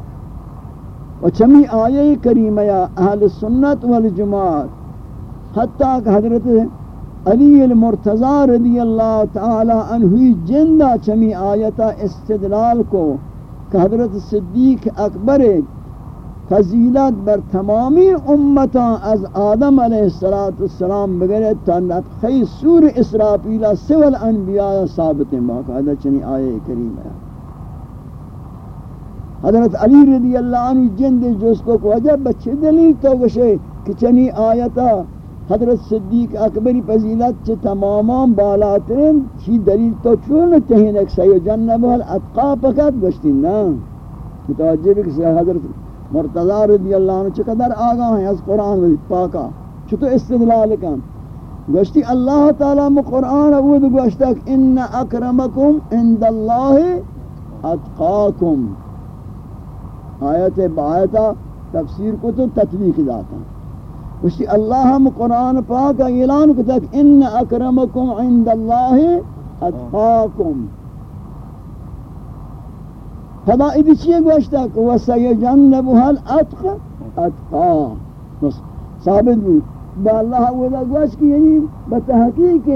و چمی آیه کریمه یا اہل سنت والجماعت، حتی کہ حضرت علی المرتضی رضی اللہ تعالی عنہی جندہ چمی آیتا استدلال کو، کہ حضرت صدیق اکبر فضیلت بر تمامی امتاں از آدم علیہ السلام بغیر تنفخی سور اسرافیلہ سول انبیاء ثابت باقاعدہ چنی آئے کریم ہے۔ حضرت علی رضی اللہ عنہ جند جس کو کو عجب بچے دلیل تو گشے کہ چنی آیتا حضرت صدیق اکبری فضیلت چھ تمامان بالاترین چی دلیل تو چون چہین ایک سیو جنب الاتقا پکت گشتی نا۔ متوجہ بھی کہ حضرت مرتضی رضی اللہ عنہ چقدر آگاہ ہیں از قرآن پاکا چھتو استدلال کن؟ گوشتی اللہ تعالی مو قرآن اود گوشتک ان اکرمکم عند اللہ اتقاکم آیت بآیتا تفسیر کو تو تطبیق داتا۔ گوشتی اللہ ہم قرآن پاکا اعلان کو ان اکرمکم عند اللہ اتقاکم فدا ایدی چیئے گوشتا کہ وَسَيَجَنَّبُهَا الْأَتْقَ أَتْقَى ثابت بھی با اللہ اولا گوشت کی یعنی بتحقیق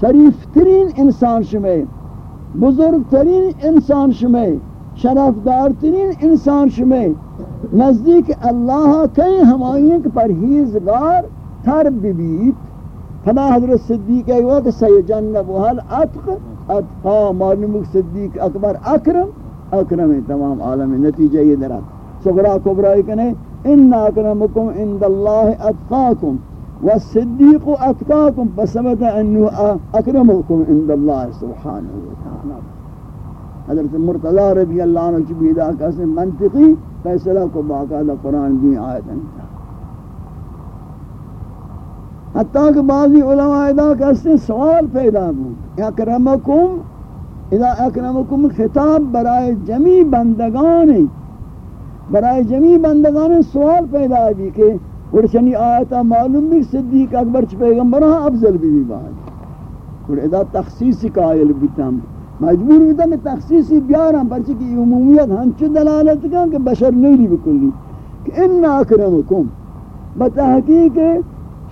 شریف ترین انسان شمے بزرگ ترین انسان شمے شرفدار ترین انسان شمے نزدیک اللہ کئی ہمائیں کہ پرہیزگار تر بیت فدا حضرت صدیق ہے وہ کہ سیجنبها الاتق اتقا معلوم صدیق اکبر اکرم اکرم تمام عالم نتیجہ یہ درات صغرا کبرا کنے ان اکرمکم عند اللہ اتقاکم والصديق أتقاكم فثبت أنه أكرمكم عند الله سبحانه وتعالى. حضرت مرتضی رضی اللہ عنہ کی بیدا کسی منطقی فیصلہ کو باقاعدہ قرآن بھی آیت انتا حتیٰ کہ بعضی علماء ادا کسی سوال پیدا بود، اکرمکم اذا اکرمکم خطاب برای جمی بندگان برای جمی بندگان سوال پیدا بھی کہ ورچنی آیتا معلوم بھی صدیق اکبر چھ پیغمبر ہاں افضل بھی بھی بعد اور ادا تخصیصی قائل بیتا مجبور بیتا میں تخصیصی بیارم، پرچہ کی عمومیت ہنچو دلالت کن کہ بشر نیلی بکلی۔ کہ ان اکرمکم، بتحقیق ہے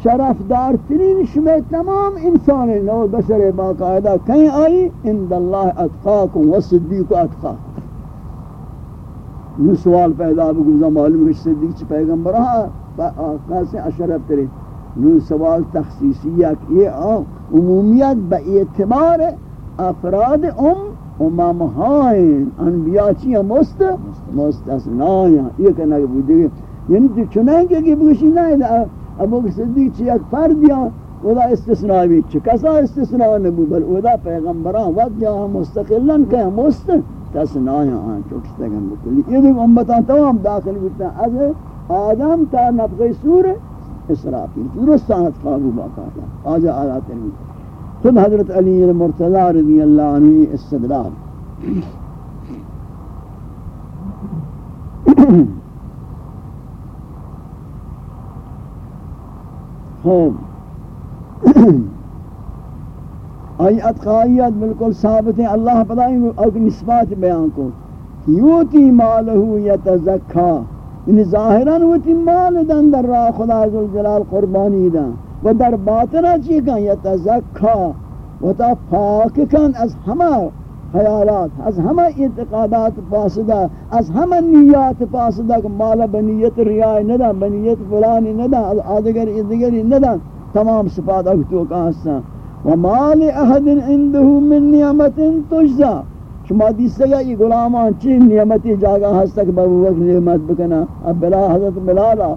شرف دار ترین شمی تمام انسان نو بشر باقاعدہ کہیں آئی؟ اند اللہ اتقاکم و صدیق اتقاکم یہ سوال پیدا بگوزا معلوم ہے صدیق چھ پیغمبر آقا سے اشرف ترین۔ نو سوال تخصیصیت یہ عمومیت با اعتبار افراد ام، امام ہائیں، انبیاء چیئے مست مستثنائیں یہ کہنا کہ بودے یعنی تو چنائیں کہ بگوشی نہیں ابو صدیق چی ایک فردیا ودا استثناء بھی کسا استثناء نبو بل ودا پیغمبران وقت جا مستقلن کہ تسناء آن چوکشتگن بکلی یہ دیکھ امتان تمام داخل بودتا از آدم تا نبغی سور اسرافیل درست آنت قابو باقا تھا آجا آیات علمی خود حضرت علی مرتضی رضی اللہ عنہ استدلال خوب آئی اتقائیت بالکل ثابت ہے، اللہ پتائیں اوک نسبات بیان کو۔ یوتی مالہو یتزکا یعنی ظاہراً وتی مال دن در راہ خدا عزوجلال قربانی دن و در باطنہ چی کن یتزکا و تا پاک کن از ہمہ خیالات از ہمہ اعتقادات پاسدہ از ہمہ نیات پاسدہ کہ مالا بنیت ریائی ندا بنیت فلانی ندا آدگر ادگری ندا تمام صفات اکتو کا حصہ ومال احد عنده من نعمت تجزا. شما دیستے گا یہ غلامان چین نعمتی جاگا ہستا کہ بابو وقت نعمت بکنا اب بلا حضرت بلالا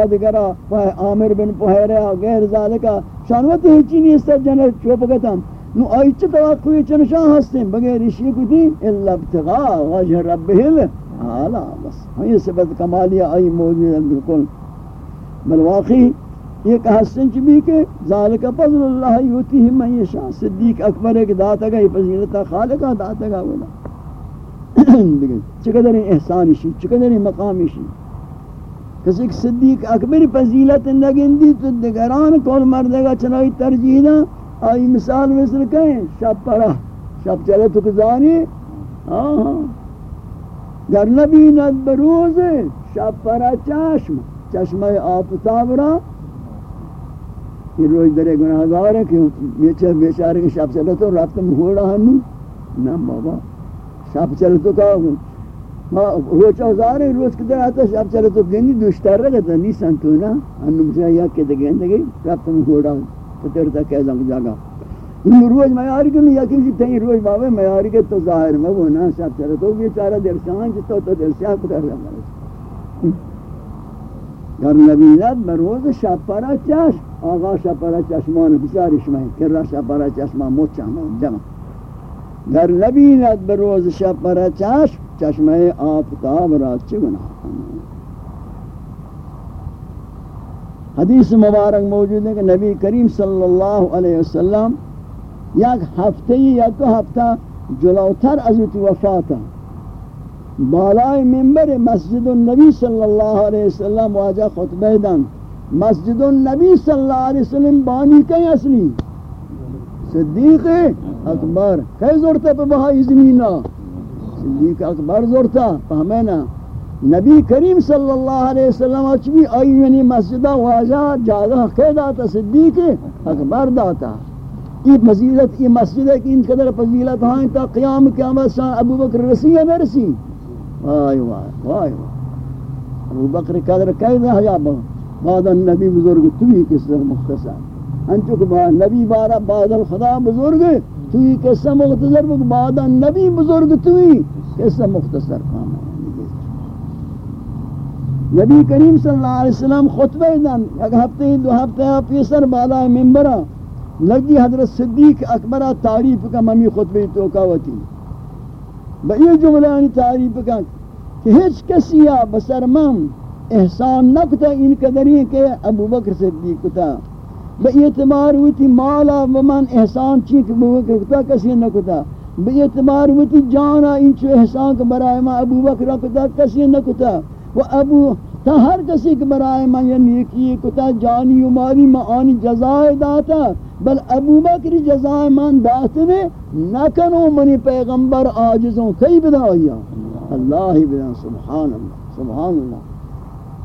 آدگرہ عامر بن پہیرہ غیر ذالکہ شانوتی ہی چینی اس طرح جنر چوپکتاں نو آئی چی توقعی چنشان ہستیں، بغیر اشی کو دی اللہ ابتغاء وجہ ربہل حالا بس یہ صفت کمالی آئی موجود ہے بالکل۔ بل واقعی یہ کہ حسن چی بھی کہ ذالک فضل اللہ یوتی ہی من یشاء۔ صدیق اکبر ہے داتا گا، یہ فضیلتا خالقہ داتا گا ولا چقدر احسانی شی، چقدر مقامی شی۔ کسی کہ صدیق اکبر فضیلت نگندی تو دگران کول مردگا چنائی ترجیح دا آئی مثال مثل کہیں، شب پرا شب چلے تو کزانی گر ہاں، ہاں۔ نبیند بروز، شب پرا چشم، چشمہ آفتاب را یہ روز درے گناہ گناہگار ہے کہ بیچے بیچارے کے شب چلے تو رات میں ہو رہا ہنو۔ نا بابا، شب چلے تو کہا روچ اوزار ہے روز کدر آتا شب چلے تو گندی دوشتر رہا تھا نیسان تو نا۔ انو بچہ یا کہ دے رات میں ہو رہا ہنو تو تیر تک کہہ دوں جاگا یہ روز میاری کے یا کسی تین روز بابے میاری کے تو ظاہر میں وہ نا سب چرے تو بیچارہ درشان جتو تو تو درشان کو کر رہا ہے گر نبیلت بروز شب شپرا چشم آغا شپرا چشمان بسیار شمای کرا شب شپرا چشمان موت چشمان جمع۔ گر نبیلت بروز شب شپرا چشم چشمه آفتاب را چه گناه حدیث مبارک موجود ہے کہ نبی کریم صلی اللہ علیہ وسلم یک ہفتے یا دو ہفتہ جلوتر از وفاتا بالائے ممبر مسجد النبی صلی اللہ علیہ وسلم واجہ خطبہ دن۔ مسجد النبی صلی اللہ علیہ وسلم بانی کئی اصلی؟ صدیق اکبر۔ کئی زورتا پہ بہائی زمینہ؟ صدیق اکبر زورتا فہمینا نبی کریم صلی اللہ علیہ وسلم اچھی آئی یعنی مسجدہ واجہ جاگہ خیر داتا صدیق اکبر داتا۔ یہ فضیلت یہ مسجد ہے کہ ان قدر فضیلت ہاں تا قیام قیامت شان ابو بکر رسی ہے میں رسی۔ وائی وائی وائی ابو بکر قدر کہہ دے بعد النبی بزرگ توی قصہ مختصر۔ انچو کہ نبی بارا، بعد الخدا بزرگ توی قصہ مختصر، بعد النبی بزرگ توی قصہ مختصر کام۔ ہے نبی کریم صلی اللہ علیہ وسلم خطبہ دن، ایک ہفتے، دو ہفتے پیسر بالا ممبرہ لگی حضرت صدیق اکبرہ تعریف کا ممی خطبہ توقعوتی با یہ جملہ انی تعریف کا کہ ہیچ کسی بسر من احسان نکتا ان قدری کہ ابو بکر صدیق کتا۔ با اعتبار ہوتی مالا من احسان چیک ابو بکر کتا، کسی نکتا با اعتبار ہوتی جانا انچو احسان کا برائے ما ابو بکر کتا، کسی نکتا و ابو، تا ہر کسی کے برائے میں یہ نیکی کتا جانی و ماری میں آنی جزائے داتا، بل ابو بکر جزائے من داتنے نکنو منی پیغمبر آجزوں کئی بدا آیا اللہ بدا، سبحان اللہ سبحان اللہ۔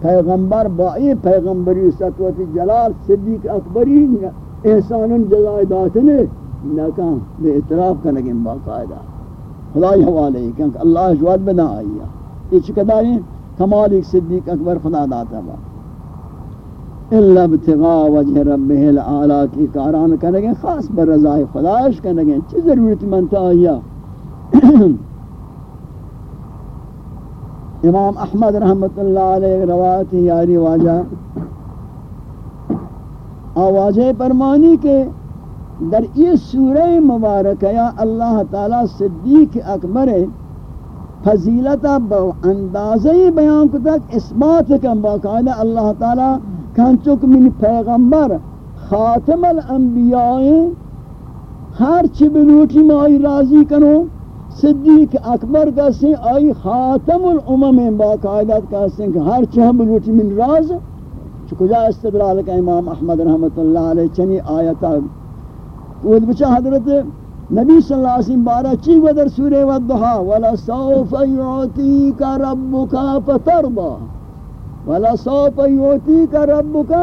پیغمبر بائی پیغمبری سطوت جلال، صدیق اکبری احسان جزائے داتنے نکن بے اعتراف کنگیں باقاعدہ خدای حوالے کیونکہ اللہ جواد بدا آیا یہ چکہ ہیں؟ کمال ایک صدیق اکبر خدا داتا با۔ اللہ ابتغاء وجہ ربہ العالی کی کاران کرنگے، خاص بر رضای خدایش کرنگے۔ چی ضرورت منتا آیا؟ امام احمد رحمت اللہ علیہ روایت یاری واجہ۔ آواجہ پرمانی کے در یہ سورہ مبارکہ یا اللہ تعالی صدیق اکبر ہے فضیلتا با اندازه بیان کتک اثبات کن باقاعدہ اللہ تعالی کانچوک من پیغمبر خاتم الانبیاء ہر چی بلوٹی میں آئی راضی کنو، صدیق اکبر کسی آئی خاتم الامم باقاعدہ کسی کہ ہر چی ہم بلوٹی من راز چکجا استدلال کا امام احمد رحمت اللہ علیہ چنی آیتا۔ وہ بچہ حضرت نبی صلی اللہ علیہ وسلم بارہ چی ودر سورہ والضحا ولا سوف یعطیک ربک فترضا ولا سوف یعطیک ربک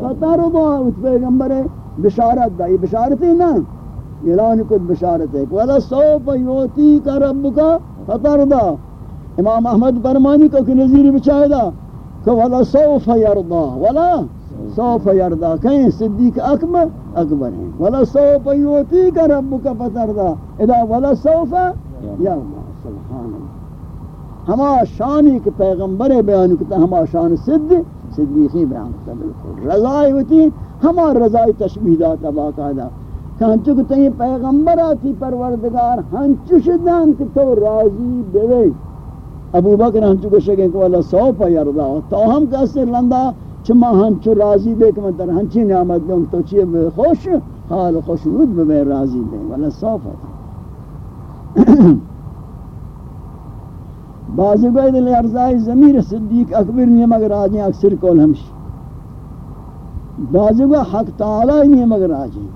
فترضا اس پیغمبر بشارت دا، یہ بشارت ہے نا؟ اعلان کچھ بشارت ہے۔ ولا سوف یعطیک ربک فترضا امام احمد برمانی کو کہ نظیر بچائے دا، کہ ولا سوف یرضا ولا سوف یرضا کہیں صدیق اکبر اکبر ہیں۔ ولا سوف یوتی کا ربک فترضا اذا ولا سوف یرضا سبحان اللہ ہما شانی کے پیغمبر بیان کتا ہما شان صد صدیقی بیان کتا بالکل۔ رضائی ہوتی، ہما رضائی تشبیح داتا باقاعدہ کانچو کتا یہ پیغمبر آتی، پروردگار ہنچو شدن کہ تو راضی بے ابو بکر ہنچو کشکیں کہ والا سوف یرضا تو ہم کسر لندہ چما ہنچو راضی بے کہ من در ہنچی نعمت دوں تو چیئے بے خوش حال خوش رود بے راضی بے والا صوف ہے بعضی گوئی دل ارزائی زمیر صدیق اکبر نہیں مگر آجیں اکثر کول ہمشی بعضی گوئی حق تعالی نہیں مگر آجیں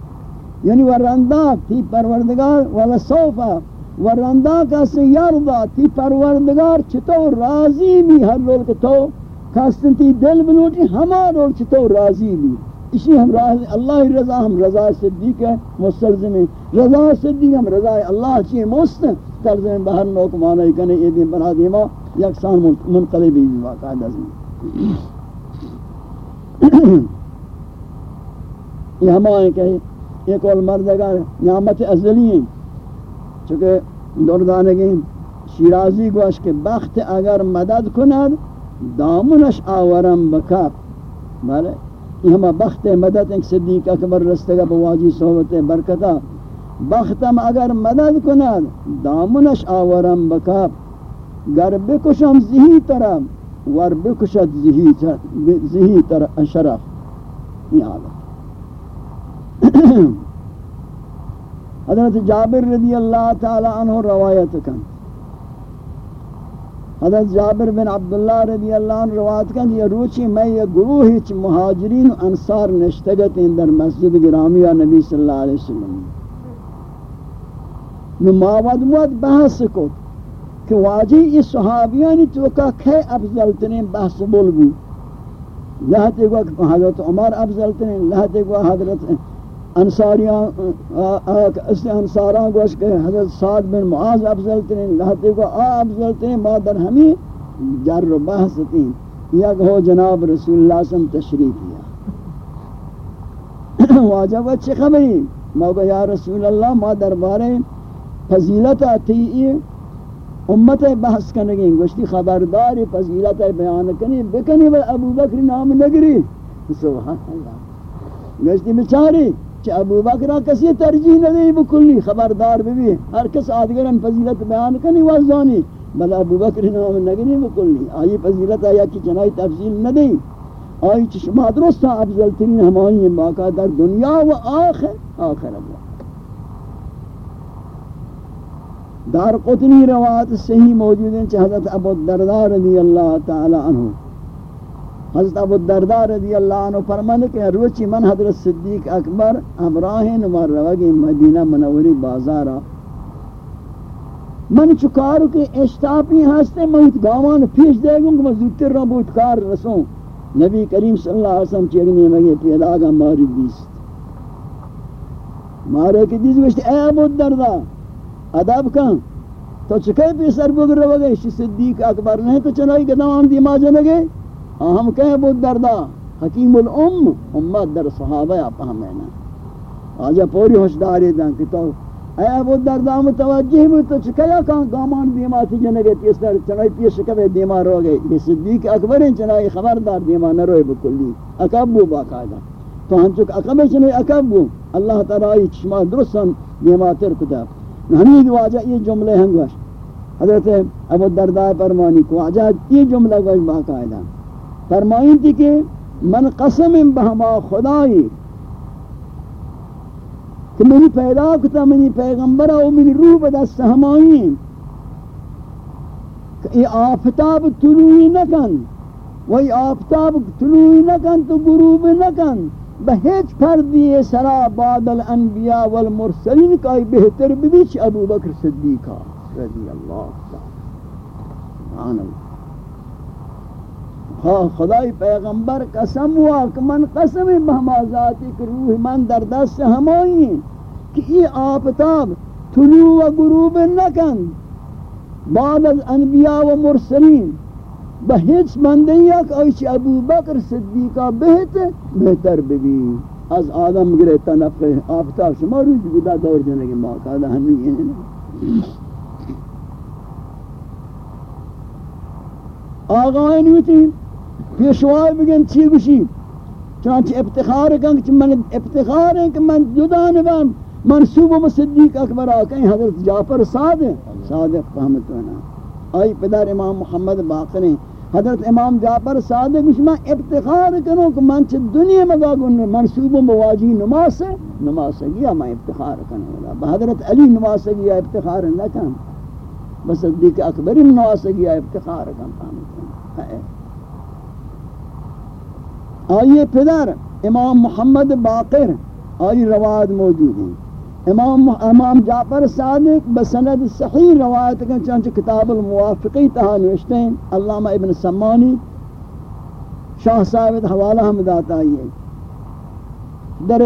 یعنی ورندہ تھی پروردگار والا صوفہ ورندہ کسی یردا تھی پروردگار چھتو راضی بھی ہر لوگ تو کاستنتی دل بنوٹی ہما رول چھتو راضی بھی۔ اسی ہم راضی اللہ رضا، ہم رضا صدیق ہے مستلزم رضا صدیق، ہم رضا اللہ چیئے مست ترزم بہر نوک معنی کنے یہ دن بنا دیما یکسان منقلبی بھی واقع دزم یہ ہمائیں کہ ایک اور مردگا نعمت ازلی ہیں۔ چونکہ دوردانگی شیرازی گوش کے بخت اگر مدد کند دامنش آورم بکاب بله؟ این همه بخت مدد ایک صدیق اکبر رستگا بواجی صحبت برکتا. بختم اگر مدد کند، دامنش آورم بکاب گر بکشم زهی طرف ور بکشد زهی طرف شرف این حالت حضرت جابر رضی اللہ تعالی عنہ روایت کن. حضرت جابر بن عبداللہ رضی اللہ عنہ روایت کن یہ روچی میں یہ گروہی چھ مہاجرین و انصار نشتگت در مسجد گرامیہ نبی صلی اللہ علیہ وسلم۔ نماود موت بحث کو کہ واجی اس صحابیانی تو کا کھے افضل تنین بحث بول بھی لہتے گوا حضرت عمر افضل تنین لہتے گوا حضرت انصاریان اس انصاران گوش کہ حضرت سعد بن معاذ افضل ترین لہتے کو، آ، افضل ترین ما در ہمی جر و بحث تین یک ہو جناب رسول اللہ صلی تشریف کیا واجب اچھی خبری؟ موقع یا رسول اللہ، ما دربارے فضیلت آتی امت بحث کرنے گوشتی خبرداری فضیلت بیان کنی، بکنی و ابو بکر نام نگری۔ سبحان اللہ۔ گوشتی بچاری چھ ابو بکر کسی ترجیح ندی بکلی، خبردار بھی ہر کس آدگرن فضیلت بیان کنی وزانی، بل ابو بکر نام نگری بکلی، آئی فضیلت آیا کی چنائی تفضیل ندی، آئی چشمہ درست افضل ترین ہمائی باقا در دنیا و آخر آخر اللہ۔ دار قطنی روایت صحیح موجود ہیں حضرت ابو الدرداء رضی اللہ تعالی عنہ۔ حضرت ابو الدرداء رضی اللہ عنہ فرمانے کہ روچی من حضرت صدیق اکبر امراہ نمار روگی مدینہ منوری بازارا من چکارو کہ اشتاپی ہستے موت گاوان پیش دے گوں کہ میں زودتر رہا بہت کار رسوں۔ نبی کریم صلی اللہ علیہ وسلم چیگنے مگے پیدا گا ماری دیست مارے کی دیز گوشت، اے ابو الدرداء ادب کن۔ تو چکے پی سر بگر رو شی صدیق اکبر نہیں تو چنائی کہ نوام دیما جنگے ہم کہیں بود دردا؟ حکیم الام، امت در صحابہ آپ ہمینا آجا پوری ہوشداری دن کہ تو اے ابو دردا متوجہ بھی تو چکیا کان گامان دیما تھی جنگے پی سر چنائی پی شکوے دیما رو گئے۔ یہ صدیق اکبر ہیں چنائی خبردار دیما نہ روئے بکلی۔ اکبو باقاعدہ تو ہم چک اکبر چنائی اکبو اللہ تعالی چشمہ درستن دیما تر کتاب ہمیں واجہ یہ جملے ہیں گوش حضرت ابو درداء فرمانی کو واجہ یہ جملہ گوش باقاعدہ فرمائیں تھی کہ من قسم بہما خدای کہ منی پیدا کتا، منی پیغمبرہ و منی روح بدست ہمائیں کہ یہ آفتاب طلوعی نکن وہی آفتاب طلوعی نکن تو غروب نکن بہیچ فردی سرا بعد الانبیاء والمرسلین کا بہتر بیچ ابو بکر صدیقہ رضی اللہ تعالی۔ سبحان اللہ۔ ہاں خدای پیغمبر قسم ہوا کہ من قسم بہما ذاتی کہ روح من در دست ہمائی کہ یہ آفتاب طلوع و غروب نکن، بعد الانبیاء و مرسلین بہت مندی ہے کہ ایچ ابو بکر صدیقہ بہت بہتر بھی از آدم گرے تنفع آفتاب، شما روز گدا دور جنے کے موقع دا ہمیں یہ نہیں آغای نیوتی پیشوائی بگن چی گوشی چنانچہ ابتخار کن کہ من ابتخار ہے کہ من جدا نبام منصوب و صدیق اکبر آکیں حضرت جعفر صادق صادق فہمتونا آئی پدر امام محمد باقر ہیں۔ حضرت امام جعفر صادق مش میں افتخار کروں کہ من چھ دنیا میں گاگن منصوب و مواجی نماز سے نماز سے گیا میں افتخار کروں گا۔ حضرت علی نماز سے گیا افتخار نہ کن بس صدیق اکبر نماز سے گیا افتخار کن۔ آئیے پدر، امام محمد باقر آئی رواد موجود ہیں۔ امام امام جعفر صادق بسند صحیح روایت کا چانچہ کتاب الموافقی تہا نوشتے ہیں۔ علامہ ابن سمانی، شاہ صاحب حوالہ ہم داتا ہے۔ در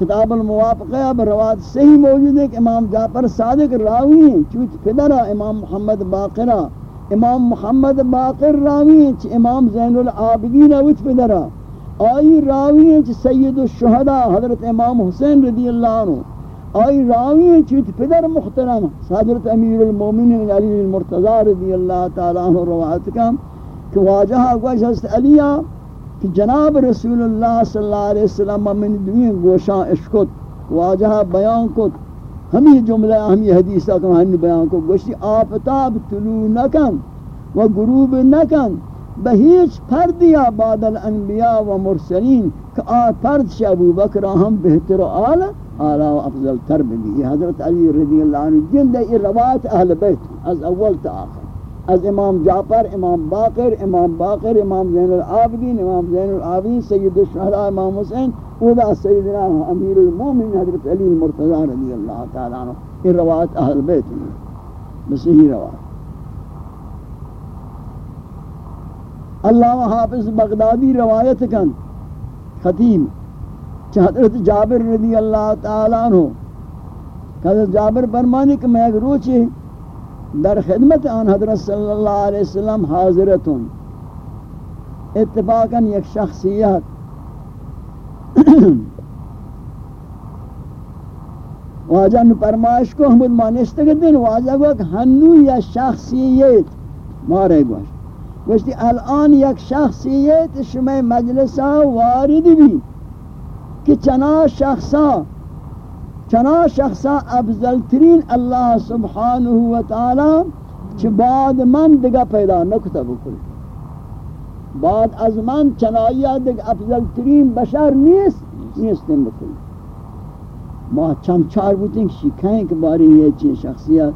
کتاب الموافقہ اب روایت صحیح موجود ہے کہ امام جعفر صادق راوی ہیں چوچ پدرہ امام محمد باقرہ امام محمد باقر راوی ہیں چھ امام زین العابدین اوچ پدرہ۔ آئی راوی ہیں چھ سید الشہدہ حضرت امام حسین رضی اللہ عنہ۔ آئی راوی ہیں چیت پدر محترم حضرت امیر المومنین علی المرتضی رضی اللہ تعالیٰ عنہ روایت کا کہ واجہ گوش حضرت علیہ کہ جناب رسول اللہ صلی اللہ علیہ وسلم من دوین گوشاں اشکت واجہ بیان کت۔ ہمیں جملہ ہمیں حدیثہ کہ ہمیں بیان کت گوشتی، آفتاب طلوع نکن و غروب نکن بہیچ فردیا بعد الانبیاء و مرسلین کہ آ فرد ابو بکر ہم بہتر و آلہ اعلی و افضل تر بھی حضرت علی رضی اللہ عنہ جن دے روایت اہل بیت از اول تا آخر۔ از امام جعفر، امام باقر امام باقر، امام زین العابدین، امام زین العابدین، سید الشہداء، امام حسین۔ ودا سیدنا امیر المومن حضرت علی المرتضی رضی اللہ تعالی عنہ، یہ روایت اہل بیت بس یہی روایت۔ اللہ حافظ بغدادی روایت کن خطیب حضرت جابر رضی اللہ تعالیٰ عنہ حضرت جابر فرمانی کہ میں ایک روچی در خدمت آن حضرت صلی اللہ علیہ وسلم حاضرتون اتفاقاً یک شخصیت واجہ نو فرمائش کو ہمود ہم مانشتے گئے واجہ کو کہ ہنو یا شخصیت مارے گوش گوشتی الان یک شخصیت شما مجلسا وارد بھی کہ چنا شخصا چنا شخصا افضل ترین اللہ سبحانہ و تعالی چھ بعد من دگا پیدا نکتا بکل بعد از من چنایا دگ افضل ترین بشر نیست. نیستن بکل ما چم چار بودیں شکھائیں کہ باری یہ چیز شخصیت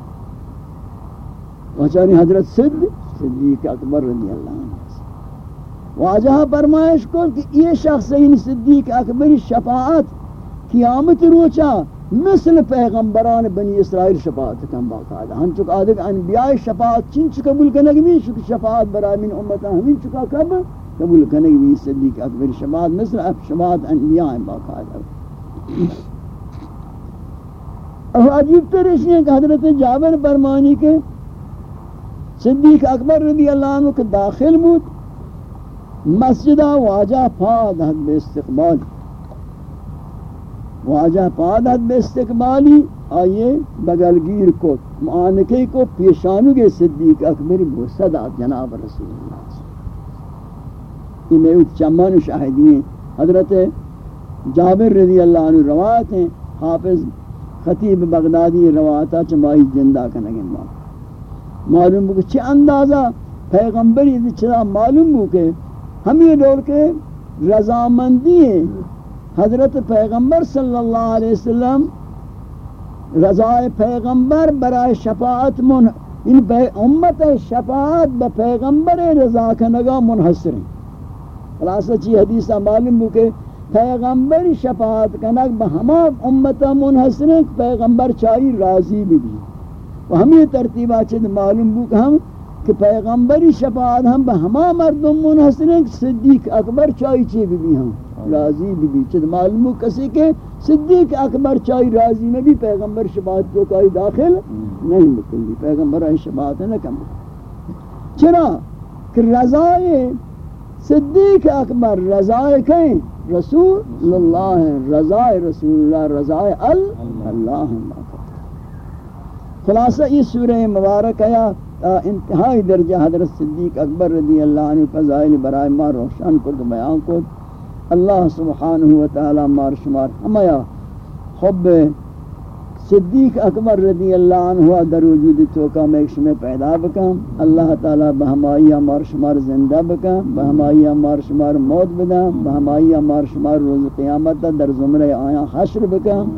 وچانی حضرت صد صدیق اکبر رضی اللہ عنہ واجہ فرمائش کو کہ یہ شخص این صدیق اکبر شفاعت قیامت روچا مثل پیغمبران بنی اسرائیل شفاعت کن باقاعدہ ہم چکا آدھے کہ انبیاء شفاعت چن چکا قبول کنگی بھی شکر شفاعت برای من امتا ہمیں چکا کب قبول کنگی بھی صدیق اکبر شفاعت، مثل شفاعت انبیاء باقاعدہ اور عجیب تر اس کہ حضرت جابر برمانی کے صدیق اکبر رضی اللہ عنہ کے داخل بود۔ مسجدہ واجہ پادت بے استقبال۔ واجہ پادت بے استقبالی، آئیے بگلگیر کو معانکے کو پیشانو کے صدیق اکبر بسدہ جناب رسول اللہ یہ میں چمان شاہدی ہیں حضرت جابر رضی اللہ عنہ روایت ہیں، حافظ خطیب بغدادی روایتہ چمائی جندہ کنگے ماں۔ معلوم بکے چھ اندازہ پیغمبری، چرا معلوم بکے ہم یہ دور کے رضامندی ہیں۔ حضرت پیغمبر صلی اللہ علیہ وسلم رضا پیغمبر برائے شفاعت من ان امت شفاعت با پیغمبر رضا کنگا منحصر ہیں۔ خلاصہ چی حدیثہ معلوم ہو کہ پیغمبر شفاعت کنگ با ہما امتا منحصر ہیں، پیغمبر چاہی راضی بھی بھی۔ و ہمیں ترتیبہ چید معلوم ہو کہ ہم کہ پیغمبری شفاعت ہم بہما مردم منحصر ہیں، صدیق اکبر چاہی چی بھی بھی ہم۔ راضی بھی بھی چید معلوم کسی کہ صدیق اکبر چاہی راضی میں بھی پیغمبر شفاعت کو کوئی داخل نہیں مکلی۔ پیغمبر آئی شفاعت ہے کم۔ چرا کہ رضائے صدیق اکبر رضائے کہیں؟ رسول اللہ ہیں رضائے رسول اللہ، رضائے اللہ خلاصہ، یہ سورہ مبارک ہے انتہائی درجہ حضرت صدیق اکبر رضی اللہ عنہ فضائل برائے ما روشن کو بیان کو اللہ سبحانہ و تعالی مار شمار ہمیا حب صدیق اکبر رضی اللہ عنہ در وجود توکا میں میں پیدا بکم، اللہ تعالی بہمائی مار شمار زندہ بکم بہمائی مار شمار موت بدا بہمائی مار شمار روز قیامت در زمرے آیا حشر بکم۔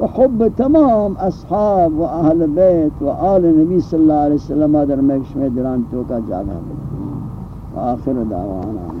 وحب تمام اصحاب و اہل بیت و آل نبی صلی اللہ علیہ وسلم در مکش میں دران تو کا جاگہ آخر دعوانا۔